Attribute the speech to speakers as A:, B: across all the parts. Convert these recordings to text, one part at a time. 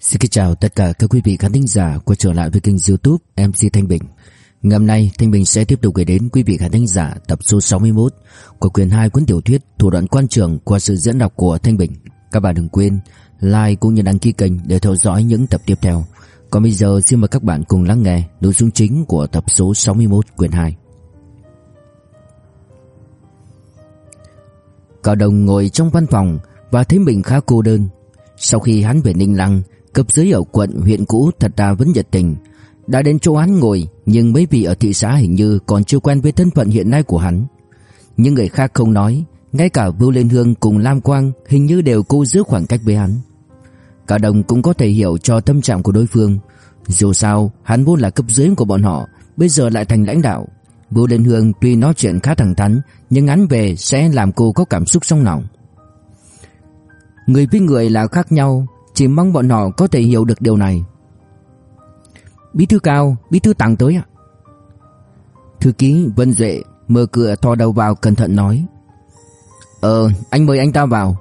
A: Xin kính chào tất cả các quý vị khán thính giả quay trở lại với kênh youtube MC Thanh Bình. Ngày hôm nay, Thanh Bình sẽ tiếp tục gửi đến quý vị khán thính giả tập số 61 của quyển 2 cuốn tiểu thuyết Thủ đoạn quan trường qua sự diễn đọc của Thanh Bình. Các bạn đừng quên like cũng như đăng ký kênh để theo dõi những tập tiếp theo. Còn bây giờ, xin mời các bạn cùng lắng nghe nội dung chính của tập số 61 quyển 2 Cao Đồng ngồi trong văn phòng và thấy mình khá cô đơn. Sau khi hắn về Ninh Lăng, Cấp dưới ở quận, huyện cũ thật ra vẫn nhiệt tình. Đã đến chỗ hắn ngồi, Nhưng mấy vị ở thị xã hình như còn chưa quen với thân phận hiện nay của hắn. Nhưng người khác không nói, Ngay cả Vưu Liên Hương cùng Lam Quang Hình như đều cố giữ khoảng cách với hắn. Cả đồng cũng có thể hiểu cho tâm trạng của đối phương. Dù sao, hắn vốn là cấp dưới của bọn họ, Bây giờ lại thành lãnh đạo. Vũ Liên Hương tuy nói chuyện khá thẳng thắn, Nhưng án về sẽ làm cô có cảm xúc sông lòng Người với người là khác nhau, chỉ mong bọn họ có thể hiểu được điều này. Bí thư cao, Bí thư tặng tới ạ. Thư ký Vân Duệ Mở cửa thò đầu vào cẩn thận nói. Ờ anh mời anh ta vào.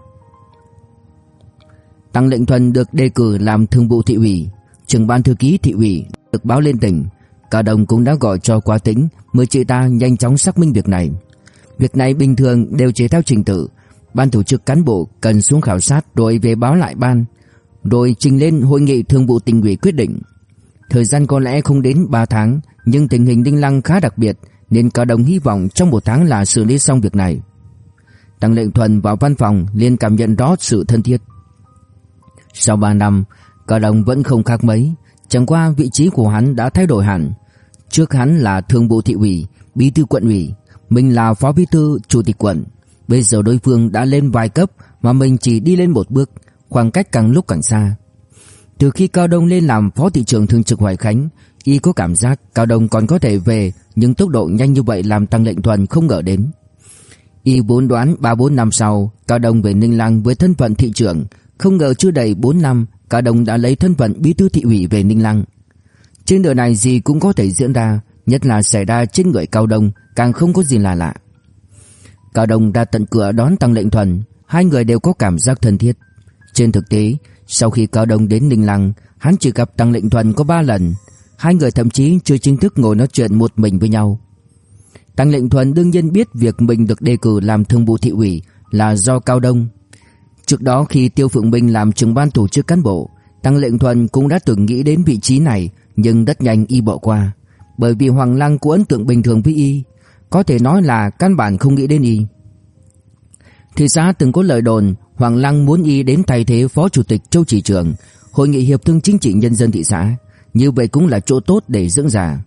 A: Tăng lệnh thuần được đề cử làm thường vụ thị ủy, trưởng ban thư ký thị ủy được báo lên tỉnh. Cả đồng cũng đã gọi cho quá tĩnh Mời chị ta nhanh chóng xác minh việc này Việc này bình thường đều chế theo trình tự Ban tổ chức cán bộ cần xuống khảo sát rồi về báo lại ban rồi trình lên hội nghị thường vụ tỉnh ủy quyết định. Thời gian có lẽ không đến 3 tháng, nhưng tình hình Đinh Lăng khá đặc biệt nên Cao Đồng hy vọng trong một tháng là xử lý xong việc này. Tăng Lệnh Thuần vào văn phòng liền cảm nhận rõ sự thân thiết. Sau 3 năm, Cao Đồng vẫn không khác mấy, chẳng qua vị trí của hắn đã thay đổi hẳn. Trước hắn là thường bộ thị ủy, bí thư quận ủy, mình là phó bí thư chủ tịch quận. Bây giờ đối phương đã lên vài cấp mà mình chỉ đi lên một bước, khoảng cách càng lúc càng xa. Từ khi Cao Đông lên làm phó thị trưởng thường trực Hoài Khánh, y có cảm giác Cao Đông còn có thể về, nhưng tốc độ nhanh như vậy làm Tăng Lệnh Thuần không ngờ đến. Y vốn đoán 3-4 năm sau, Cao Đông về Ninh Lăng với thân phận thị trưởng, không ngờ chưa đầy 4 năm, Cao Đông đã lấy thân phận bí thư thị ủy về Ninh Lăng. Trên đời này gì cũng có thể diễn ra, nhất là xảy ra trên người Cao Đông, càng không có gì là lạ. Cao Đông ra tận cửa đón Tăng Lệnh Thuần, hai người đều có cảm giác thân thiết. Trên thực tế, sau khi Cao Đông đến Ninh Lăng, hắn chỉ gặp Tăng Lệnh Thuần có ba lần. Hai người thậm chí chưa chính thức ngồi nói chuyện một mình với nhau. Tăng Lệnh Thuần đương nhiên biết việc mình được đề cử làm thương vụ thị ủy là do Cao Đông. Trước đó khi Tiêu Phượng Minh làm trưởng ban tổ chức cán bộ, Tăng Lệnh Thuần cũng đã từng nghĩ đến vị trí này nhưng rất nhanh y bỏ qua. Bởi vì Hoàng Lăng có ấn tượng bình thường với y, có thể nói là căn bản không nghĩ đến y. Thị xã từng có lời đồn Hoàng Lăng muốn y đến thay thế Phó Chủ tịch Châu Chỉ Trường Hội nghị Hiệp thương Chính trị Nhân dân thị xã Như vậy cũng là chỗ tốt để dưỡng già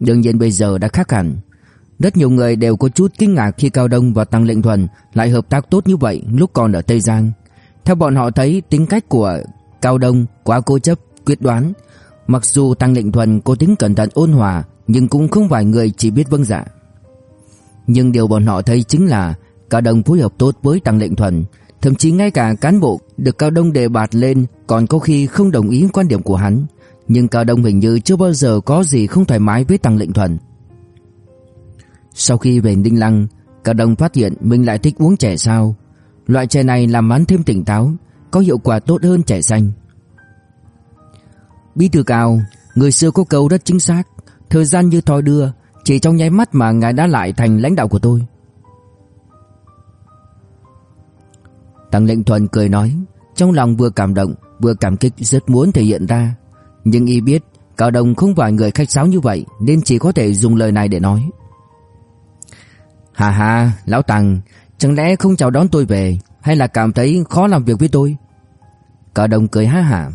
A: Đương nhiên bây giờ đã khác hẳn rất nhiều người đều có chút kinh ngạc khi Cao Đông và Tăng Lệnh Thuần lại hợp tác tốt như vậy lúc còn ở Tây Giang. Theo bọn họ thấy tính cách của Cao Đông quá cố chấp, quyết đoán. Mặc dù Tăng Lệnh Thuần cố tính cẩn thận ôn hòa nhưng cũng không phải người chỉ biết vâng dạ. Nhưng điều bọn họ thấy chính là Cao Đông phối hợp tốt với Tăng Lệnh Thuần Thậm chí ngay cả cán bộ được Cao Đông đề bạt lên còn có khi không đồng ý quan điểm của hắn. Nhưng Cao Đông hình như chưa bao giờ có gì không thoải mái với Tăng Lệnh Thuần. Sau khi về Ninh Lăng, Cao đồng phát hiện mình lại thích uống chè sao. Loại chè này làm hắn thêm tỉnh táo, có hiệu quả tốt hơn chè xanh. Bí thư Cao, người xưa có câu rất chính xác, thời gian như thoi đưa, chỉ trong nháy mắt mà ngài đã lại thành lãnh đạo của tôi. Tăng lệnh thuần cười nói Trong lòng vừa cảm động Vừa cảm kích rất muốn thể hiện ra Nhưng y biết Cao đồng không phải người khách sáo như vậy Nên chỉ có thể dùng lời này để nói Hà hà Lão Tăng Chẳng lẽ không chào đón tôi về Hay là cảm thấy khó làm việc với tôi Cả đồng cười ha hả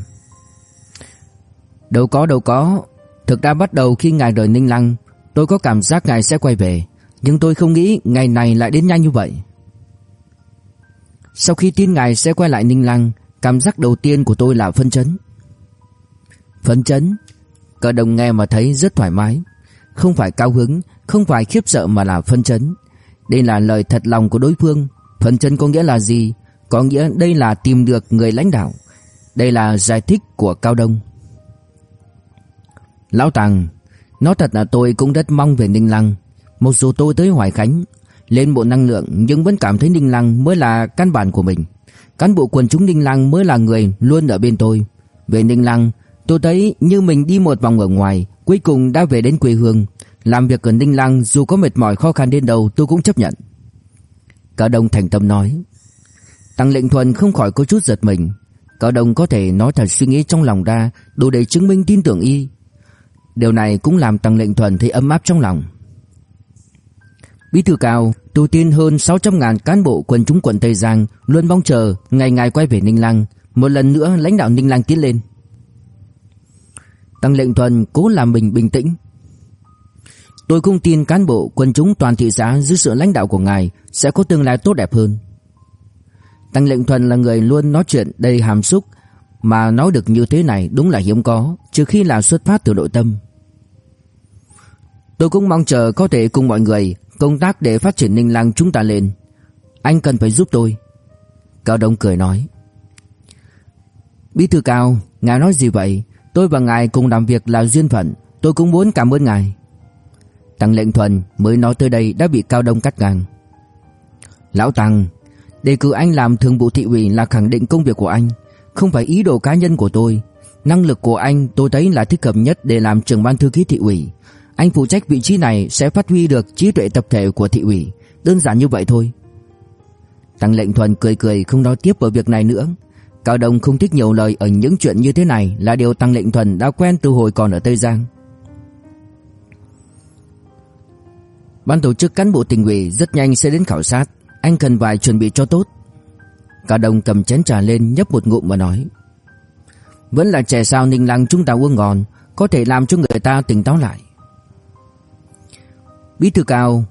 A: Đâu có đâu có Thực ra bắt đầu khi ngài rời Ninh Lăng Tôi có cảm giác ngài sẽ quay về Nhưng tôi không nghĩ ngày này lại đến nhanh như vậy sau khi tin ngài sẽ quay lại Ninh Lăng, cảm giác đầu tiên của tôi là phân chấn. Phân chấn? Cả đồng nghe mà thấy rất thoải mái. Không phải cao hứng, không phải khiếp sợ mà là phân chấn. Đây là lời thật lòng của đối phương. phần chân có nghĩa là gì? Có nghĩa đây là tìm được người lãnh đạo. Đây là giải thích của Cao Đông. Lão Tàng, nói thật là tôi cũng rất mong về Ninh Lăng. Một dù tôi tới Hoài Khánh lên bộ năng lượng nhưng vẫn cảm thấy Ninh Lăng mới là căn bản của mình. Cán bộ quần chúng Ninh Lăng mới là người luôn ở bên tôi. Về Ninh Lăng, tôi thấy như mình đi một vòng ở ngoài, cuối cùng đã về đến quê hương. Làm việc ở Ninh Lăng dù có mệt mỏi khó khăn đến đâu tôi cũng chấp nhận. Cao Đông thành tâm nói. Tăng lệnh thuần không khỏi có chút giật mình. Cao Đông có thể nói thật suy nghĩ trong lòng ra đủ để chứng minh tin tưởng y. Điều này cũng làm Tăng lệnh thuần thấy ấm áp trong lòng. Bí thư cao, tôi tin hơn 600 ngàn cán bộ quần chúng quận Tây Giang luôn mong chờ ngày ngày quay về Ninh Lăng, một lần nữa lãnh đạo Ninh Lăng tiến lên. Tăng lệnh thuần cố làm mình bình tĩnh. Tôi không tin cán bộ quần chúng toàn thị xã dưới sự lãnh đạo của ngài sẽ có tương lai tốt đẹp hơn. Tăng lệnh thuần là người luôn nói chuyện đầy hàm xúc mà nói được như thế này đúng là hiếm có, trừ khi là xuất phát từ nội tâm. Tôi cũng mong chờ có thể cùng mọi người công tác để phát triển Ninh Lăng chúng ta lên. Anh cần phải giúp tôi. Cao Đông cười nói. Bí thư Cao, ngài nói gì vậy? Tôi và ngài cùng làm việc là duyên phận, tôi cũng muốn cảm ơn ngài. Tăng lệnh thuần mới nói tới đây đã bị Cao Đông cắt ngang. Lão Tăng, đề cử anh làm thường vụ thị ủy là khẳng định công việc của anh, không phải ý đồ cá nhân của tôi. Năng lực của anh tôi thấy là thích hợp nhất để làm trưởng ban thư ký thị ủy. Anh phụ trách vị trí này sẽ phát huy được trí tuệ tập thể của thị ủy, đơn giản như vậy thôi. Tăng lệnh thuần cười cười không nói tiếp vào việc này nữa. Cao Đông không thích nhiều lời ở những chuyện như thế này là điều Tăng lệnh thuần đã quen từ hồi còn ở Tây Giang. Ban tổ chức cán bộ tỉnh ủy rất nhanh sẽ đến khảo sát, anh cần vài chuẩn bị cho tốt. cả đồng cầm chén trà lên nhấp một ngụm và nói: "Vẫn là trẻ sao Ninh Lăng chúng ta uống ngon, có thể làm cho người ta tỉnh táo lại." Bí thư cao,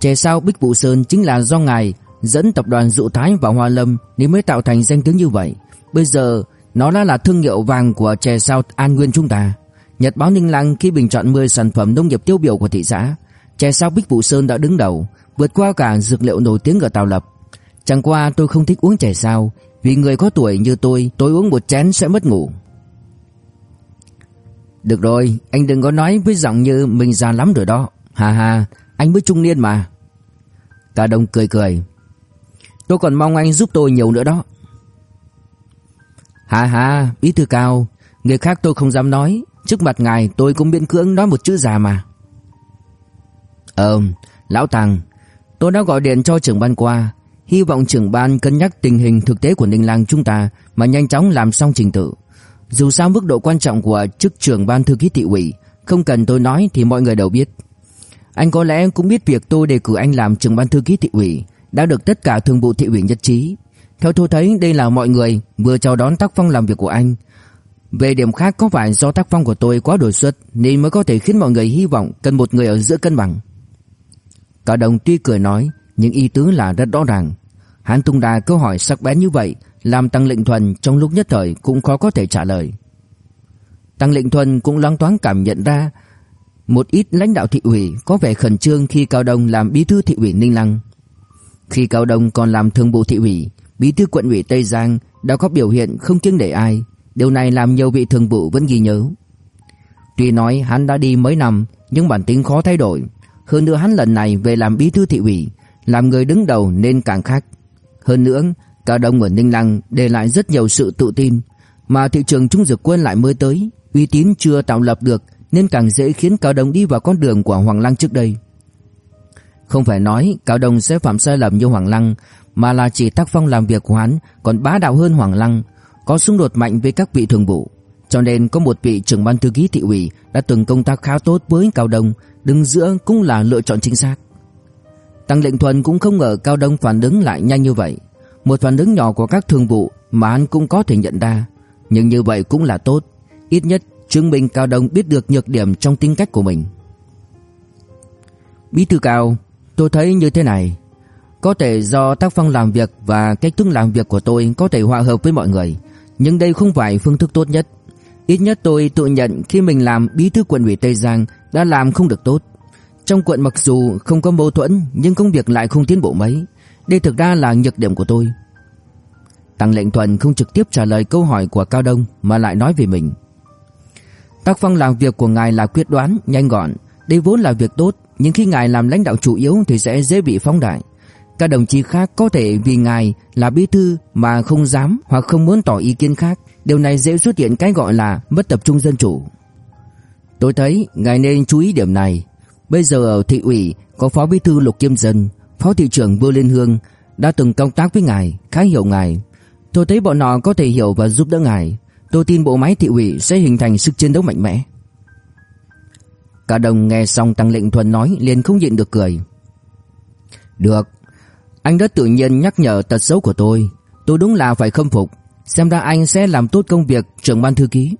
A: trẻ sao Bích Vũ Sơn chính là do ngài dẫn tập đoàn Dụ Thái vào Hoa Lâm nên mới tạo thành danh tiếng như vậy. Bây giờ nó đã là thương hiệu vàng của chè sao An Nguyên chúng ta. Nhật báo Ninh Lăng khi bình chọn 10 sản phẩm nông nghiệp tiêu biểu của thị xã, chè sao Bích Vũ Sơn đã đứng đầu, vượt qua cả dược liệu nổi tiếng ở Tào Lập. Chẳng qua tôi không thích uống chè sao, vì người có tuổi như tôi, tôi uống một chén sẽ mất ngủ. Được rồi, anh đừng có nói với giọng như mình già lắm rồi đó. Hà hà, anh mới trung niên mà. Cả đồng cười cười. Tôi còn mong anh giúp tôi nhiều nữa đó. Hà hà, bí thư cao, người khác tôi không dám nói, trước mặt ngài tôi cũng miễn cưỡng nói một chữ già mà. Ờ, lão Tàng, tôi đã gọi điện cho trưởng ban qua, hy vọng trưởng ban cân nhắc tình hình thực tế của Ninh Lăng chúng ta mà nhanh chóng làm xong trình tự. Dù sao mức độ quan trọng của chức trưởng ban thư ký thị ủy, không cần tôi nói thì mọi người đều biết. Anh có lẽ cũng biết việc tôi đề cử anh làm trưởng ban thư ký thị ủy đã được tất cả thường vụ thị ủy nhất trí. Theo tôi thấy đây là mọi người vừa chào đón tác phong làm việc của anh. Về điểm khác có phải do tác phong của tôi quá đột xuất nên mới có thể khiến mọi người hy vọng cần một người ở giữa cân bằng. Cả đồng tuy cười nói nhưng ý tứ là rất rõ ràng. Hắn tung đà câu hỏi sắc bén như vậy làm Tăng Lệnh Thuần trong lúc nhất thời cũng khó có thể trả lời. Tăng Lệnh Thuần cũng loáng thoáng cảm nhận ra một ít lãnh đạo thị ủy có vẻ khẩn trương khi Cao Đông làm bí thư thị ủy Ninh Lăng. Khi Cao Đông còn làm thường vụ thị ủy, bí thư quận ủy Tây Giang đã có biểu hiện không kiêng để ai, điều này làm nhiều vị thường vụ vẫn ghi nhớ. Tuy nói hắn đã đi mấy năm, nhưng bản tính khó thay đổi. Hơn nữa hắn lần này về làm bí thư thị ủy, làm người đứng đầu nên càng khác. Hơn nữa, Cao Đông ở Ninh Lăng để lại rất nhiều sự tự tin, mà thị trường Trung Dược Quân lại mới tới, uy tín chưa tạo lập được nên càng dễ khiến Cao Đông đi vào con đường của Hoàng Lăng trước đây. Không phải nói Cao Đông sẽ phạm sai lầm như Hoàng Lăng, mà là chỉ tác phong làm việc của hắn còn bá đạo hơn Hoàng Lăng, có xung đột mạnh với các vị thường vụ. Cho nên có một vị trưởng ban thư ký thị ủy đã từng công tác khá tốt với Cao Đông, đứng giữa cũng là lựa chọn chính xác. Tăng Lệnh Thuần cũng không ngờ Cao Đông phản ứng lại nhanh như vậy. Một phản ứng nhỏ của các thường vụ mà anh cũng có thể nhận ra, nhưng như vậy cũng là tốt, ít nhất chứng minh Cao Đông biết được nhược điểm trong tính cách của mình. Bí thư Cao, tôi thấy như thế này, có thể do tác phong làm việc và cách thức làm việc của tôi có thể hòa hợp với mọi người, nhưng đây không phải phương thức tốt nhất. Ít nhất tôi tự nhận khi mình làm bí thư quận ủy Tây Giang đã làm không được tốt. Trong quận mặc dù không có mâu thuẫn nhưng công việc lại không tiến bộ mấy. Đây thực ra là nhược điểm của tôi. Tăng lệnh thuần không trực tiếp trả lời câu hỏi của Cao Đông mà lại nói về mình. Tác phong làm việc của ngài là quyết đoán, nhanh gọn, đây vốn là việc tốt, nhưng khi ngài làm lãnh đạo chủ yếu thì sẽ dễ bị phóng đại. Các đồng chí khác có thể vì ngài là bí thư mà không dám hoặc không muốn tỏ ý kiến khác, điều này dễ xuất hiện cái gọi là mất tập trung dân chủ. Tôi thấy ngài nên chú ý điểm này. Bây giờ ở thị ủy có phó bí thư Lục Kiêm Dân, phó thị trưởng vương Liên Hương đã từng công tác với ngài, khá hiểu ngài. Tôi thấy bọn họ có thể hiểu và giúp đỡ ngài. Tôi tin bộ máy thị ủy sẽ hình thành sức chiến đấu mạnh mẽ. Cả đồng nghe xong Tăng Lệnh Thuần nói liền không nhịn được cười. Được, anh đã tự nhiên nhắc nhở tật xấu của tôi. Tôi đúng là phải khâm phục. Xem ra anh sẽ làm tốt công việc trưởng ban thư ký.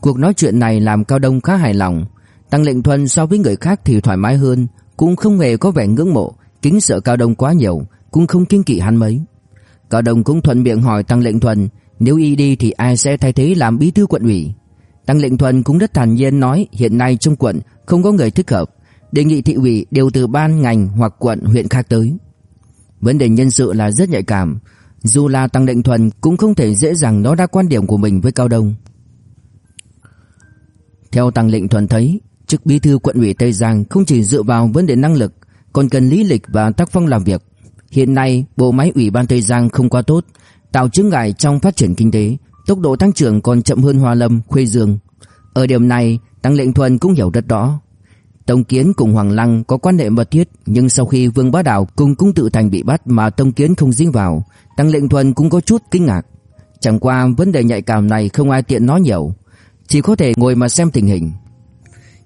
A: Cuộc nói chuyện này làm Cao Đông khá hài lòng. Tăng Lệnh Thuần so với người khác thì thoải mái hơn, cũng không hề có vẻ ngưỡng mộ, kính sợ Cao Đông quá nhiều, cũng không kiêng kỵ hắn mấy. Cao Đông cũng thuận miệng hỏi Tăng Lệnh Thuần, nếu y đi thì ai sẽ thay thế làm bí thư quận ủy? Tăng Lệnh Thuần cũng rất thản nhiên nói hiện nay trong quận không có người thích hợp, đề nghị thị ủy đều từ ban ngành hoặc quận huyện khác tới. Vấn đề nhân sự là rất nhạy cảm, dù là Tăng Lệnh Thuần cũng không thể dễ dàng nói ra quan điểm của mình với Cao Đông. Theo Tăng Lệnh Thuần thấy, chức bí thư quận ủy Tây Giang không chỉ dựa vào vấn đề năng lực, còn cần lý lịch và tác phong làm việc. Hiện nay, bộ máy ủy ban Tây Giang không quá tốt, tạo chướng ngại trong phát triển kinh tế, tốc độ tăng trưởng còn chậm hơn Hoa Lâm, Khuê Dương. Ở điểm này, Tăng Lệnh Thuần cũng hiểu rất rõ. Tông Kiến cùng Hoàng Lăng có quan hệ mật thiết, nhưng sau khi Vương Bá Đào cùng Cung Tự Thành bị bắt mà Tông Kiến không dính vào, Tăng Lệnh Thuần cũng có chút kinh ngạc. Chẳng qua vấn đề nhạy cảm này không ai tiện nói nhiều, chỉ có thể ngồi mà xem tình hình.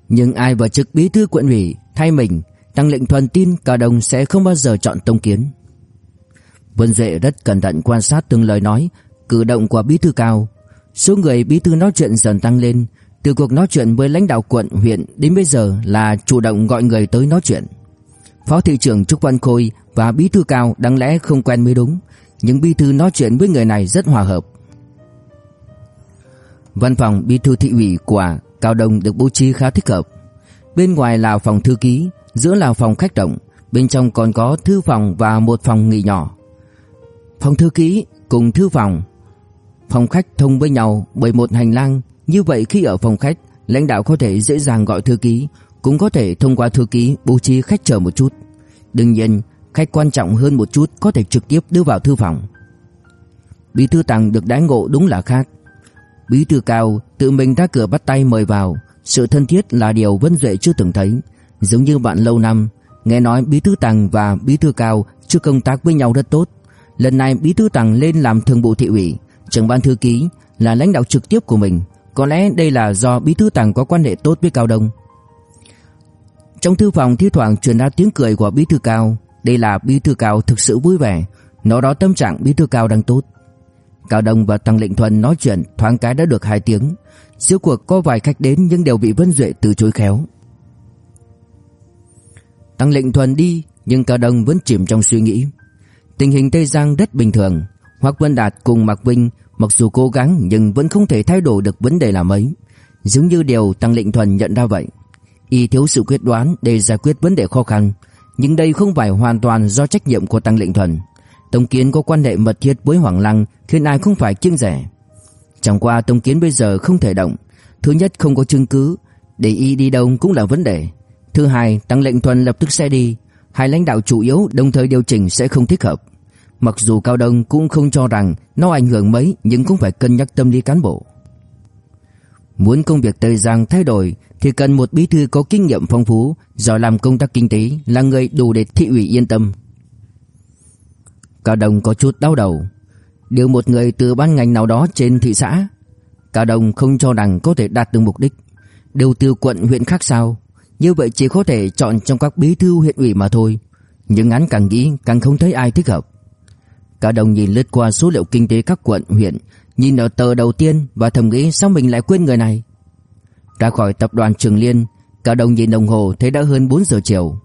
A: Nhưng ai vào chức bí thư quận ủy thay mình, Tăng Lệnh Thuần tin cả đồng sẽ không bao giờ chọn Tông Kiến. Vân Duệ rất cẩn thận quan sát từng lời nói, cử động của bí thư cao. Số người bí thư nói chuyện dần tăng lên, từ cuộc nói chuyện với lãnh đạo quận, huyện đến bây giờ là chủ động gọi người tới nói chuyện. Phó thị trưởng Trúc Văn Khôi và bí thư cao đáng lẽ không quen mới đúng, nhưng bí thư nói chuyện với người này rất hòa hợp. Văn phòng bí thư thị ủy của Cao Đông được bố trí khá thích hợp. Bên ngoài là phòng thư ký, giữa là phòng khách rộng, bên trong còn có thư phòng và một phòng nghỉ nhỏ. Phòng thư ký cùng thư phòng, phòng khách thông với nhau bởi một hành lang, như vậy khi ở phòng khách, lãnh đạo có thể dễ dàng gọi thư ký, cũng có thể thông qua thư ký bố trí khách chờ một chút. Đương nhiên, khách quan trọng hơn một chút có thể trực tiếp đưa vào thư phòng. Bí thư Tằng được đãi ngộ đúng là khác. Bí thư Cao tự mình ra cửa bắt tay mời vào, sự thân thiết là điều Vân Duệ chưa từng thấy, giống như bạn lâu năm, nghe nói Bí thư Tằng và Bí thư Cao chưa công tác với nhau rất tốt. Lần này Bí thư Tằng lên làm thường vụ thị ủy, trưởng ban thư ký là lãnh đạo trực tiếp của mình, có lẽ đây là do Bí thư Tằng có quan hệ tốt với Cao Đông. Trong thư phòng thi thoảng truyền ra tiếng cười của Bí thư Cao, đây là Bí thư Cao thực sự vui vẻ, nó đó tâm trạng Bí thư Cao đang tốt. Cao Đông và Tăng Lệnh Thuần nói chuyện, thoáng cái đã được 2 tiếng. Giữa cuộc có vài khách đến nhưng đều bị Vân Duệ từ chối khéo. Tăng Lệnh Thuần đi, nhưng Cao Đông vẫn chìm trong suy nghĩ. Tình hình Tây Giang rất bình thường. Hoác Vân Đạt cùng Mạc Vinh, mặc dù cố gắng nhưng vẫn không thể thay đổi được vấn đề là mấy. Giống như điều Tăng Lệnh Thuần nhận ra vậy. Y thiếu sự quyết đoán để giải quyết vấn đề khó khăn. Nhưng đây không phải hoàn toàn do trách nhiệm của Tăng Lệnh Thuần. Tông Kiến có quan hệ mật thiết với Hoàng Lăng khiến ai không phải kiêng rẻ. Chẳng qua Tông Kiến bây giờ không thể động. Thứ nhất không có chứng cứ, để y đi đâu cũng là vấn đề. Thứ hai, Tăng Lệnh Thuần lập tức xe đi. Hai lãnh đạo chủ yếu đồng thời điều chỉnh sẽ không thích hợp. Mặc dù Cao Đông cũng không cho rằng nó ảnh hưởng mấy nhưng cũng phải cân nhắc tâm lý cán bộ. Muốn công việc Tây Giang thay đổi thì cần một bí thư có kinh nghiệm phong phú, giỏi làm công tác kinh tế, là người đủ để thị ủy yên tâm. Cao Đông có chút đau đầu. Điều một người từ ban ngành nào đó trên thị xã. Cao Đông không cho rằng có thể đạt được mục đích. Điều từ quận huyện khác sao? Như vậy chỉ có thể chọn trong các bí thư huyện ủy mà thôi. Nhưng hắn càng nghĩ càng không thấy ai thích hợp. Cao Đông nhìn lướt qua số liệu kinh tế các quận huyện, nhìn ở tờ đầu tiên và thầm nghĩ sao mình lại quên người này. Ra khỏi tập đoàn Trường Liên, Cao Đông nhìn đồng hồ thấy đã hơn 4 giờ chiều.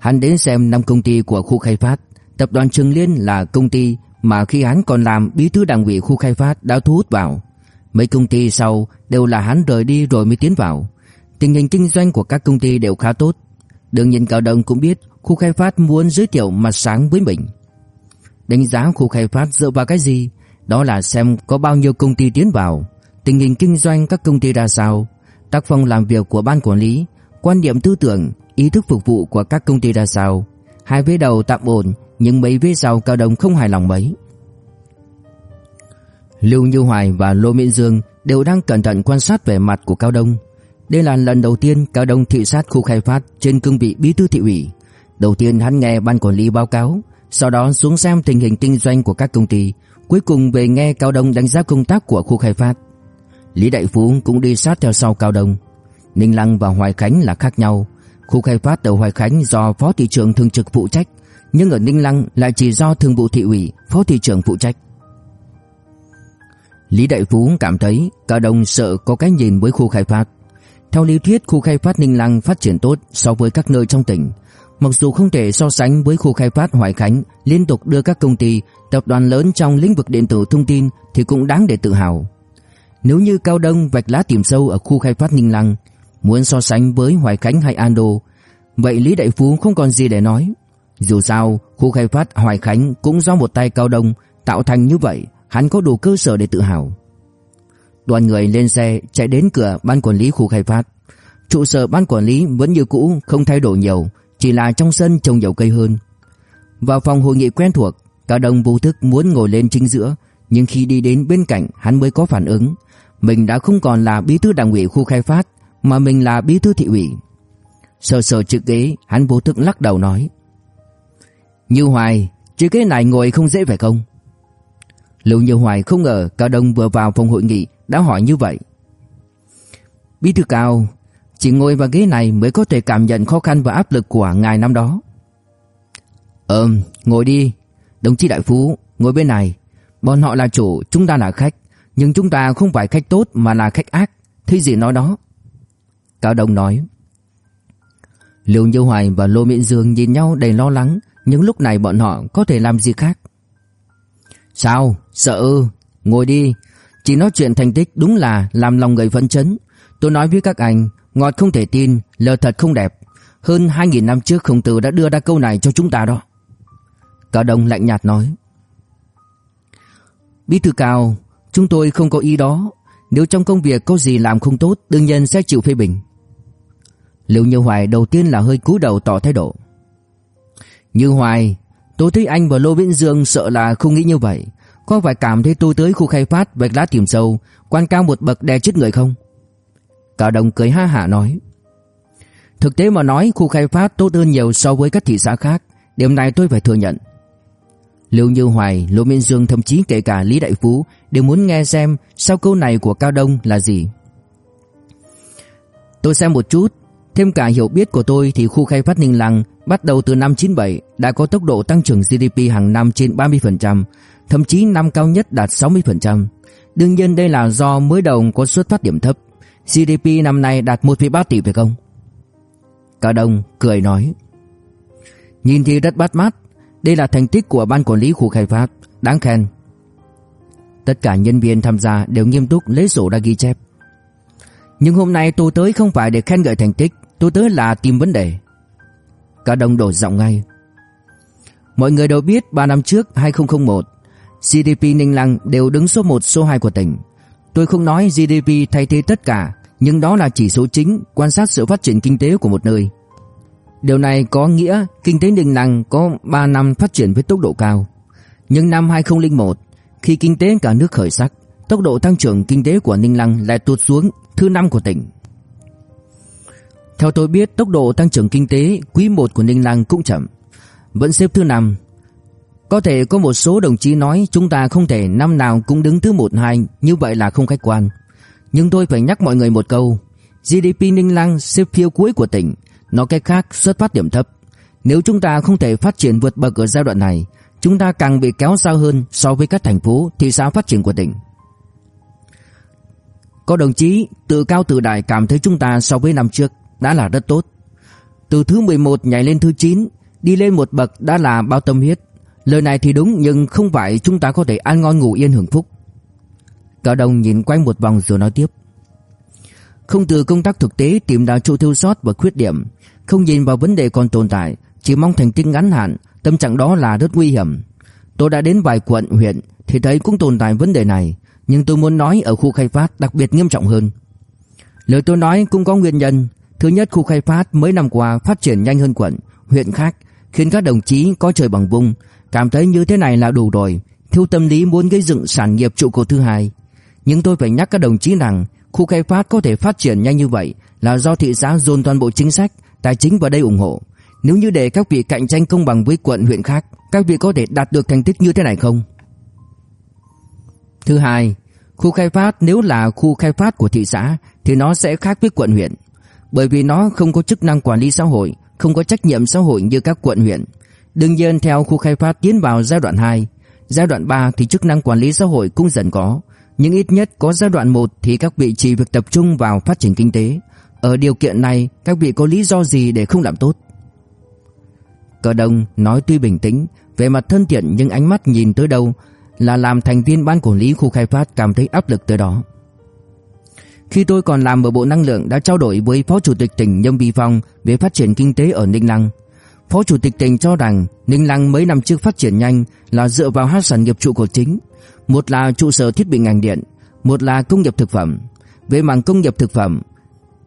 A: Hắn đến xem năm công ty của khu khai phát, Tập đoàn Trường Liên là công ty mà khi hắn còn làm bí thư đảng ủy khu khai phát đã thu hút vào. Mấy công ty sau đều là hắn rời đi rồi mới tiến vào. Tình hình kinh doanh của các công ty đều khá tốt. Đương nhiên Cao Đông cũng biết khu khai phát muốn giới thiệu mặt sáng với mình. Đánh giá khu khai phát dựa vào cái gì? Đó là xem có bao nhiêu công ty tiến vào, tình hình kinh doanh các công ty ra sao, tác phong làm việc của ban quản lý, quan điểm tư tưởng, ý thức phục vụ của các công ty ra sao. Hai vế đầu tạm ổn, nhưng mấy vế sau Cao Đông không hài lòng mấy. Lưu Như Hoài và Lô Miễn Dương đều đang cẩn thận quan sát vẻ mặt của Cao Đông. Đây là lần đầu tiên Cao Đông thị sát khu khai phát trên cương vị bí thư thị ủy. Đầu tiên hắn nghe ban quản lý báo cáo, sau đó xuống xem tình hình kinh doanh của các công ty, cuối cùng về nghe Cao Đông đánh giá công tác của khu khai phát. Lý Đại Phú cũng đi sát theo sau Cao Đông. Ninh Lăng và Hoài Khánh là khác nhau. Khu khai phát ở Hoài Khánh do phó thị trưởng thường trực phụ trách, nhưng ở Ninh Lăng lại chỉ do thường vụ thị ủy, phó thị trưởng phụ trách. Lý Đại Phú cảm thấy Cao Đông sợ có cái nhìn với khu khai phát. Theo lý thuyết khu khai phát Ninh Lăng phát triển tốt so với các nơi trong tỉnh. Mặc dù không thể so sánh với khu khai phát Hoài Khánh liên tục đưa các công ty, tập đoàn lớn trong lĩnh vực điện tử thông tin thì cũng đáng để tự hào. Nếu như Cao Đông vạch lá tìm sâu ở khu khai phát Ninh Lăng, muốn so sánh với Hoài Khánh hay Ando, vậy Lý Đại Phú không còn gì để nói. Dù sao, khu khai phát Hoài Khánh cũng do một tay Cao Đông tạo thành như vậy, hắn có đủ cơ sở để tự hào. Đoàn người lên xe chạy đến cửa ban quản lý khu khai phát. Trụ sở ban quản lý vẫn như cũ, không thay đổi nhiều, chỉ là trong sân trồng nhiều cây hơn. Vào phòng hội nghị quen thuộc, Cao Đông vô thức muốn ngồi lên chính giữa, nhưng khi đi đến bên cạnh hắn mới có phản ứng. Mình đã không còn là bí thư đảng ủy khu khai phát, mà mình là bí thư thị ủy. Sờ sờ chiếc ghế, hắn vô thức lắc đầu nói. Như Hoài, chữ ghế này ngồi không dễ phải không? Lưu Như Hoài không ngờ Cao Đông vừa vào phòng hội nghị đã hỏi như vậy. Bí thư Cao, chỉ ngồi vào ghế này mới có thể cảm nhận khó khăn và áp lực của ngài năm đó. Ừm, ngồi đi. Đồng chí Đại Phú, ngồi bên này. Bọn họ là chủ, chúng ta là khách. Nhưng chúng ta không phải khách tốt mà là khách ác. Thế gì nói đó? Cao Đông nói. Lưu Như Hoài và Lô Miễn Dương nhìn nhau đầy lo lắng. Nhưng lúc này bọn họ có thể làm gì khác? Sao? Sợ ư? Ngồi đi. Chỉ nói chuyện thành tích đúng là làm lòng người phấn chấn. Tôi nói với các anh, ngọt không thể tin, lờ thật không đẹp. Hơn 2.000 năm trước Khổng Tử đã đưa ra câu này cho chúng ta đó. Cả đồng lạnh nhạt nói. Bí thư Cao, chúng tôi không có ý đó. Nếu trong công việc có gì làm không tốt, đương nhiên sẽ chịu phê bình. liệu Như Hoài đầu tiên là hơi cúi đầu tỏ thái độ. Như Hoài, tôi thấy anh và Lô Viễn Dương sợ là không nghĩ như vậy. Có phải cảm thấy tôi tới khu khai phát Bạch lá tìm sâu, quan cao một bậc đè chết người không? Cao Đông cười ha hả nói. Thực tế mà nói khu khai phát tốt hơn nhiều so với các thị xã khác, điểm này tôi phải thừa nhận. Lưu Như Hoài, Lô Minh Dương thậm chí kể cả Lý Đại Phú đều muốn nghe xem sau câu này của Cao Đông là gì. Tôi xem một chút, thêm cả hiểu biết của tôi thì khu khai phát Ninh Lăng bắt đầu từ năm 97 đã có tốc độ tăng trưởng GDP hàng năm trên 30%, thậm chí năm cao nhất đạt 60%. Đương nhiên đây là do mới đầu có xuất phát điểm thấp. GDP năm nay đạt 1,3 tỷ phải không? Cả Đông cười nói. Nhìn thì rất bắt mắt, đây là thành tích của ban quản lý khu khai phát, đáng khen. Tất cả nhân viên tham gia đều nghiêm túc lấy sổ ra ghi chép. Nhưng hôm nay tôi tới không phải để khen ngợi thành tích, tôi tới là tìm vấn đề. Cả đồng đổi giọng ngay. Mọi người đều biết 3 năm trước 2001, GDP Ninh Lăng đều đứng số 1 số 2 của tỉnh. Tôi không nói GDP thay thế tất cả, nhưng đó là chỉ số chính quan sát sự phát triển kinh tế của một nơi. Điều này có nghĩa kinh tế Ninh Lăng có 3 năm phát triển với tốc độ cao. Nhưng năm 2001, khi kinh tế cả nước khởi sắc, tốc độ tăng trưởng kinh tế của Ninh Lăng lại tụt xuống thứ năm của tỉnh. Theo tôi biết, tốc độ tăng trưởng kinh tế quý 1 của Ninh Lăng cũng chậm, vẫn xếp thứ 5. Có thể có một số đồng chí nói chúng ta không thể năm nào cũng đứng thứ 1 2, như vậy là không khách quan. Nhưng tôi phải nhắc mọi người một câu, GDP Ninh Lăng xếp phía cuối của tỉnh, Nói cách khác xuất phát điểm thấp Nếu chúng ta không thể phát triển vượt bậc ở giai đoạn này Chúng ta càng bị kéo xa hơn so với các thành phố, thị xã phát triển của tỉnh Có đồng chí tự cao tự đại cảm thấy chúng ta so với năm trước đã là rất tốt Từ thứ 11 nhảy lên thứ 9 Đi lên một bậc đã là bao tâm huyết Lời này thì đúng nhưng không phải chúng ta có thể ăn ngon ngủ yên hưởng phúc Cao Đông nhìn quanh một vòng rồi nói tiếp Không từ công tác thực tế tìm ra chỗ thiếu sót và khuyết điểm không nhìn vào vấn đề còn tồn tại, chỉ mong thành tích ngắn hạn, tâm trạng đó là rất nguy hiểm. Tôi đã đến vài quận, huyện thì thấy cũng tồn tại vấn đề này, nhưng tôi muốn nói ở khu khai phát đặc biệt nghiêm trọng hơn. Lời tôi nói cũng có nguyên nhân. Thứ nhất, khu khai phát mấy năm qua phát triển nhanh hơn quận, huyện khác, khiến các đồng chí có trời bằng vùng, cảm thấy như thế này là đủ rồi, thiếu tâm lý muốn gây dựng sản nghiệp trụ cột thứ hai. Nhưng tôi phải nhắc các đồng chí rằng, khu khai phát có thể phát triển nhanh như vậy là do thị xã dồn toàn bộ chính sách, tài chính vào đây ủng hộ. Nếu như để các vị cạnh tranh công bằng với quận huyện khác, các vị có thể đạt được thành tích như thế này không? Thứ hai, khu khai phát nếu là khu khai phát của thị xã thì nó sẽ khác với quận huyện, bởi vì nó không có chức năng quản lý xã hội, không có trách nhiệm xã hội như các quận huyện. Đương nhiên theo khu khai phát tiến vào giai đoạn 2, giai đoạn 3 thì chức năng quản lý xã hội cũng dần có, nhưng ít nhất có giai đoạn 1 thì các vị chỉ việc tập trung vào phát triển kinh tế. Ở điều kiện này, các vị có lý do gì để không làm tốt? Cờ Đông nói tuy bình tĩnh, về mặt thân thiện nhưng ánh mắt nhìn tới đâu là làm thành viên ban quản lý khu khai phát cảm thấy áp lực tới đó. Khi tôi còn làm ở Bộ Năng lượng đã trao đổi với Phó Chủ tịch tỉnh Nhâm Vi Phong về phát triển kinh tế ở Ninh Lăng. Phó Chủ tịch tỉnh cho rằng Ninh Lăng mấy năm trước phát triển nhanh là dựa vào hai sản nghiệp trụ cột chính, một là trụ sở thiết bị ngành điện, một là công nghiệp thực phẩm. Về mảng công nghiệp thực phẩm,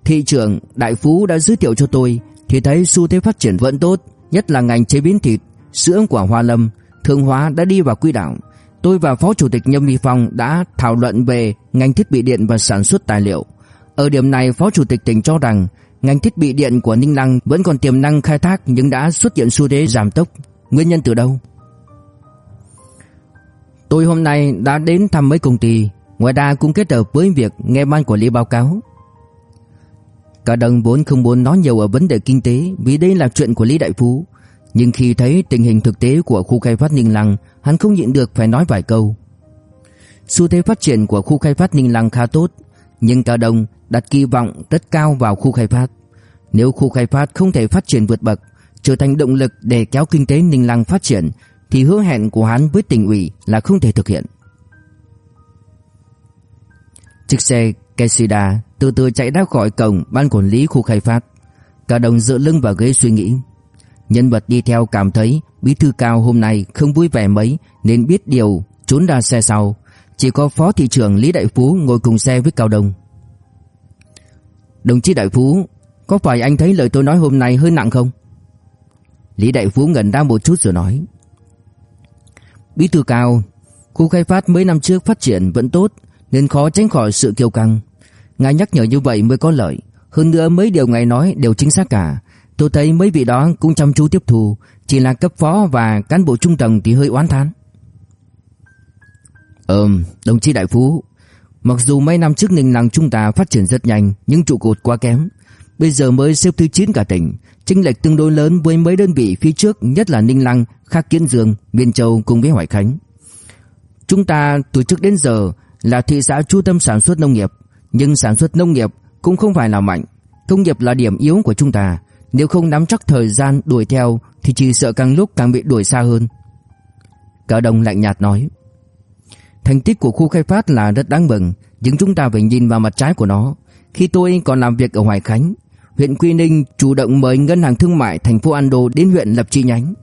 A: thị trưởng Đại Phú đã giới thiệu cho tôi thì thấy xu thế phát triển vẫn tốt, nhất là ngành chế biến thịt, sữa của Hoa Lâm, thương hóa đã đi vào quỹ đạo. Tôi và Phó Chủ tịch Nhâm Vi Phong đã thảo luận về ngành thiết bị điện và sản xuất tài liệu. Ở điểm này Phó Chủ tịch tỉnh cho rằng ngành thiết bị điện của Ninh Lăng vẫn còn tiềm năng khai thác nhưng đã xuất hiện xu thế giảm tốc. Nguyên nhân từ đâu? Tôi hôm nay đã đến thăm mấy công ty, ngoài ra cũng kết hợp với việc nghe ban quản lý báo cáo. Cả đồng vốn không muốn nói nhiều ở vấn đề kinh tế vì đây là chuyện của Lý Đại Phú. Nhưng khi thấy tình hình thực tế của khu khai phát Ninh Lăng, hắn không nhịn được phải nói vài câu. Xu thế phát triển của khu khai phát Ninh Lăng khá tốt, nhưng Cao Đông đặt kỳ vọng rất cao vào khu khai phát. Nếu khu khai phát không thể phát triển vượt bậc, trở thành động lực để kéo kinh tế Ninh Lăng phát triển, thì hứa hẹn của hắn với tỉnh ủy là không thể thực hiện. Chiếc xe Keshida từ từ chạy ra khỏi cổng ban quản lý khu khai phát. Cả đồng dựa lưng vào ghế suy nghĩ. Nhân vật đi theo cảm thấy bí thư cao hôm nay không vui vẻ mấy nên biết điều trốn ra xe sau. Chỉ có phó thị trưởng Lý Đại Phú ngồi cùng xe với Cao Đông. Đồng chí Đại Phú, có phải anh thấy lời tôi nói hôm nay hơi nặng không? Lý Đại Phú ngẩn ra một chút rồi nói. Bí thư cao, khu khai phát mấy năm trước phát triển vẫn tốt nên khó tránh khỏi sự kiêu căng. Ngài nhắc nhở như vậy mới có lợi. Hơn nữa mấy điều ngài nói đều chính xác cả. Tôi thấy mấy vị đó cũng chăm chú tiếp thu, chỉ là cấp phó và cán bộ trung tầng thì hơi oán thán. Ừm, đồng chí đại phú, mặc dù mấy năm trước Ninh Lăng chúng ta phát triển rất nhanh nhưng trụ cột quá kém. Bây giờ mới xếp thứ 9 cả tỉnh, chênh lệch tương đối lớn với mấy đơn vị phía trước, nhất là Ninh Lăng, Khắc Kiến Dương, Biên Châu cùng với Hoài Khánh. Chúng ta từ trước đến giờ là thị xã chú tâm sản xuất nông nghiệp, nhưng sản xuất nông nghiệp cũng không phải là mạnh. Công nghiệp là điểm yếu của chúng ta, nếu không nắm chắc thời gian đuổi theo thì chỉ sợ càng lúc càng bị đuổi xa hơn. Cao đồng lạnh nhạt nói. Thành tích của khu khai phát là rất đáng mừng, nhưng chúng ta phải nhìn vào mặt trái của nó. Khi tôi còn làm việc ở Hoài Khánh, huyện Quy Ninh chủ động mời ngân hàng thương mại thành phố Ando đến huyện lập chi nhánh.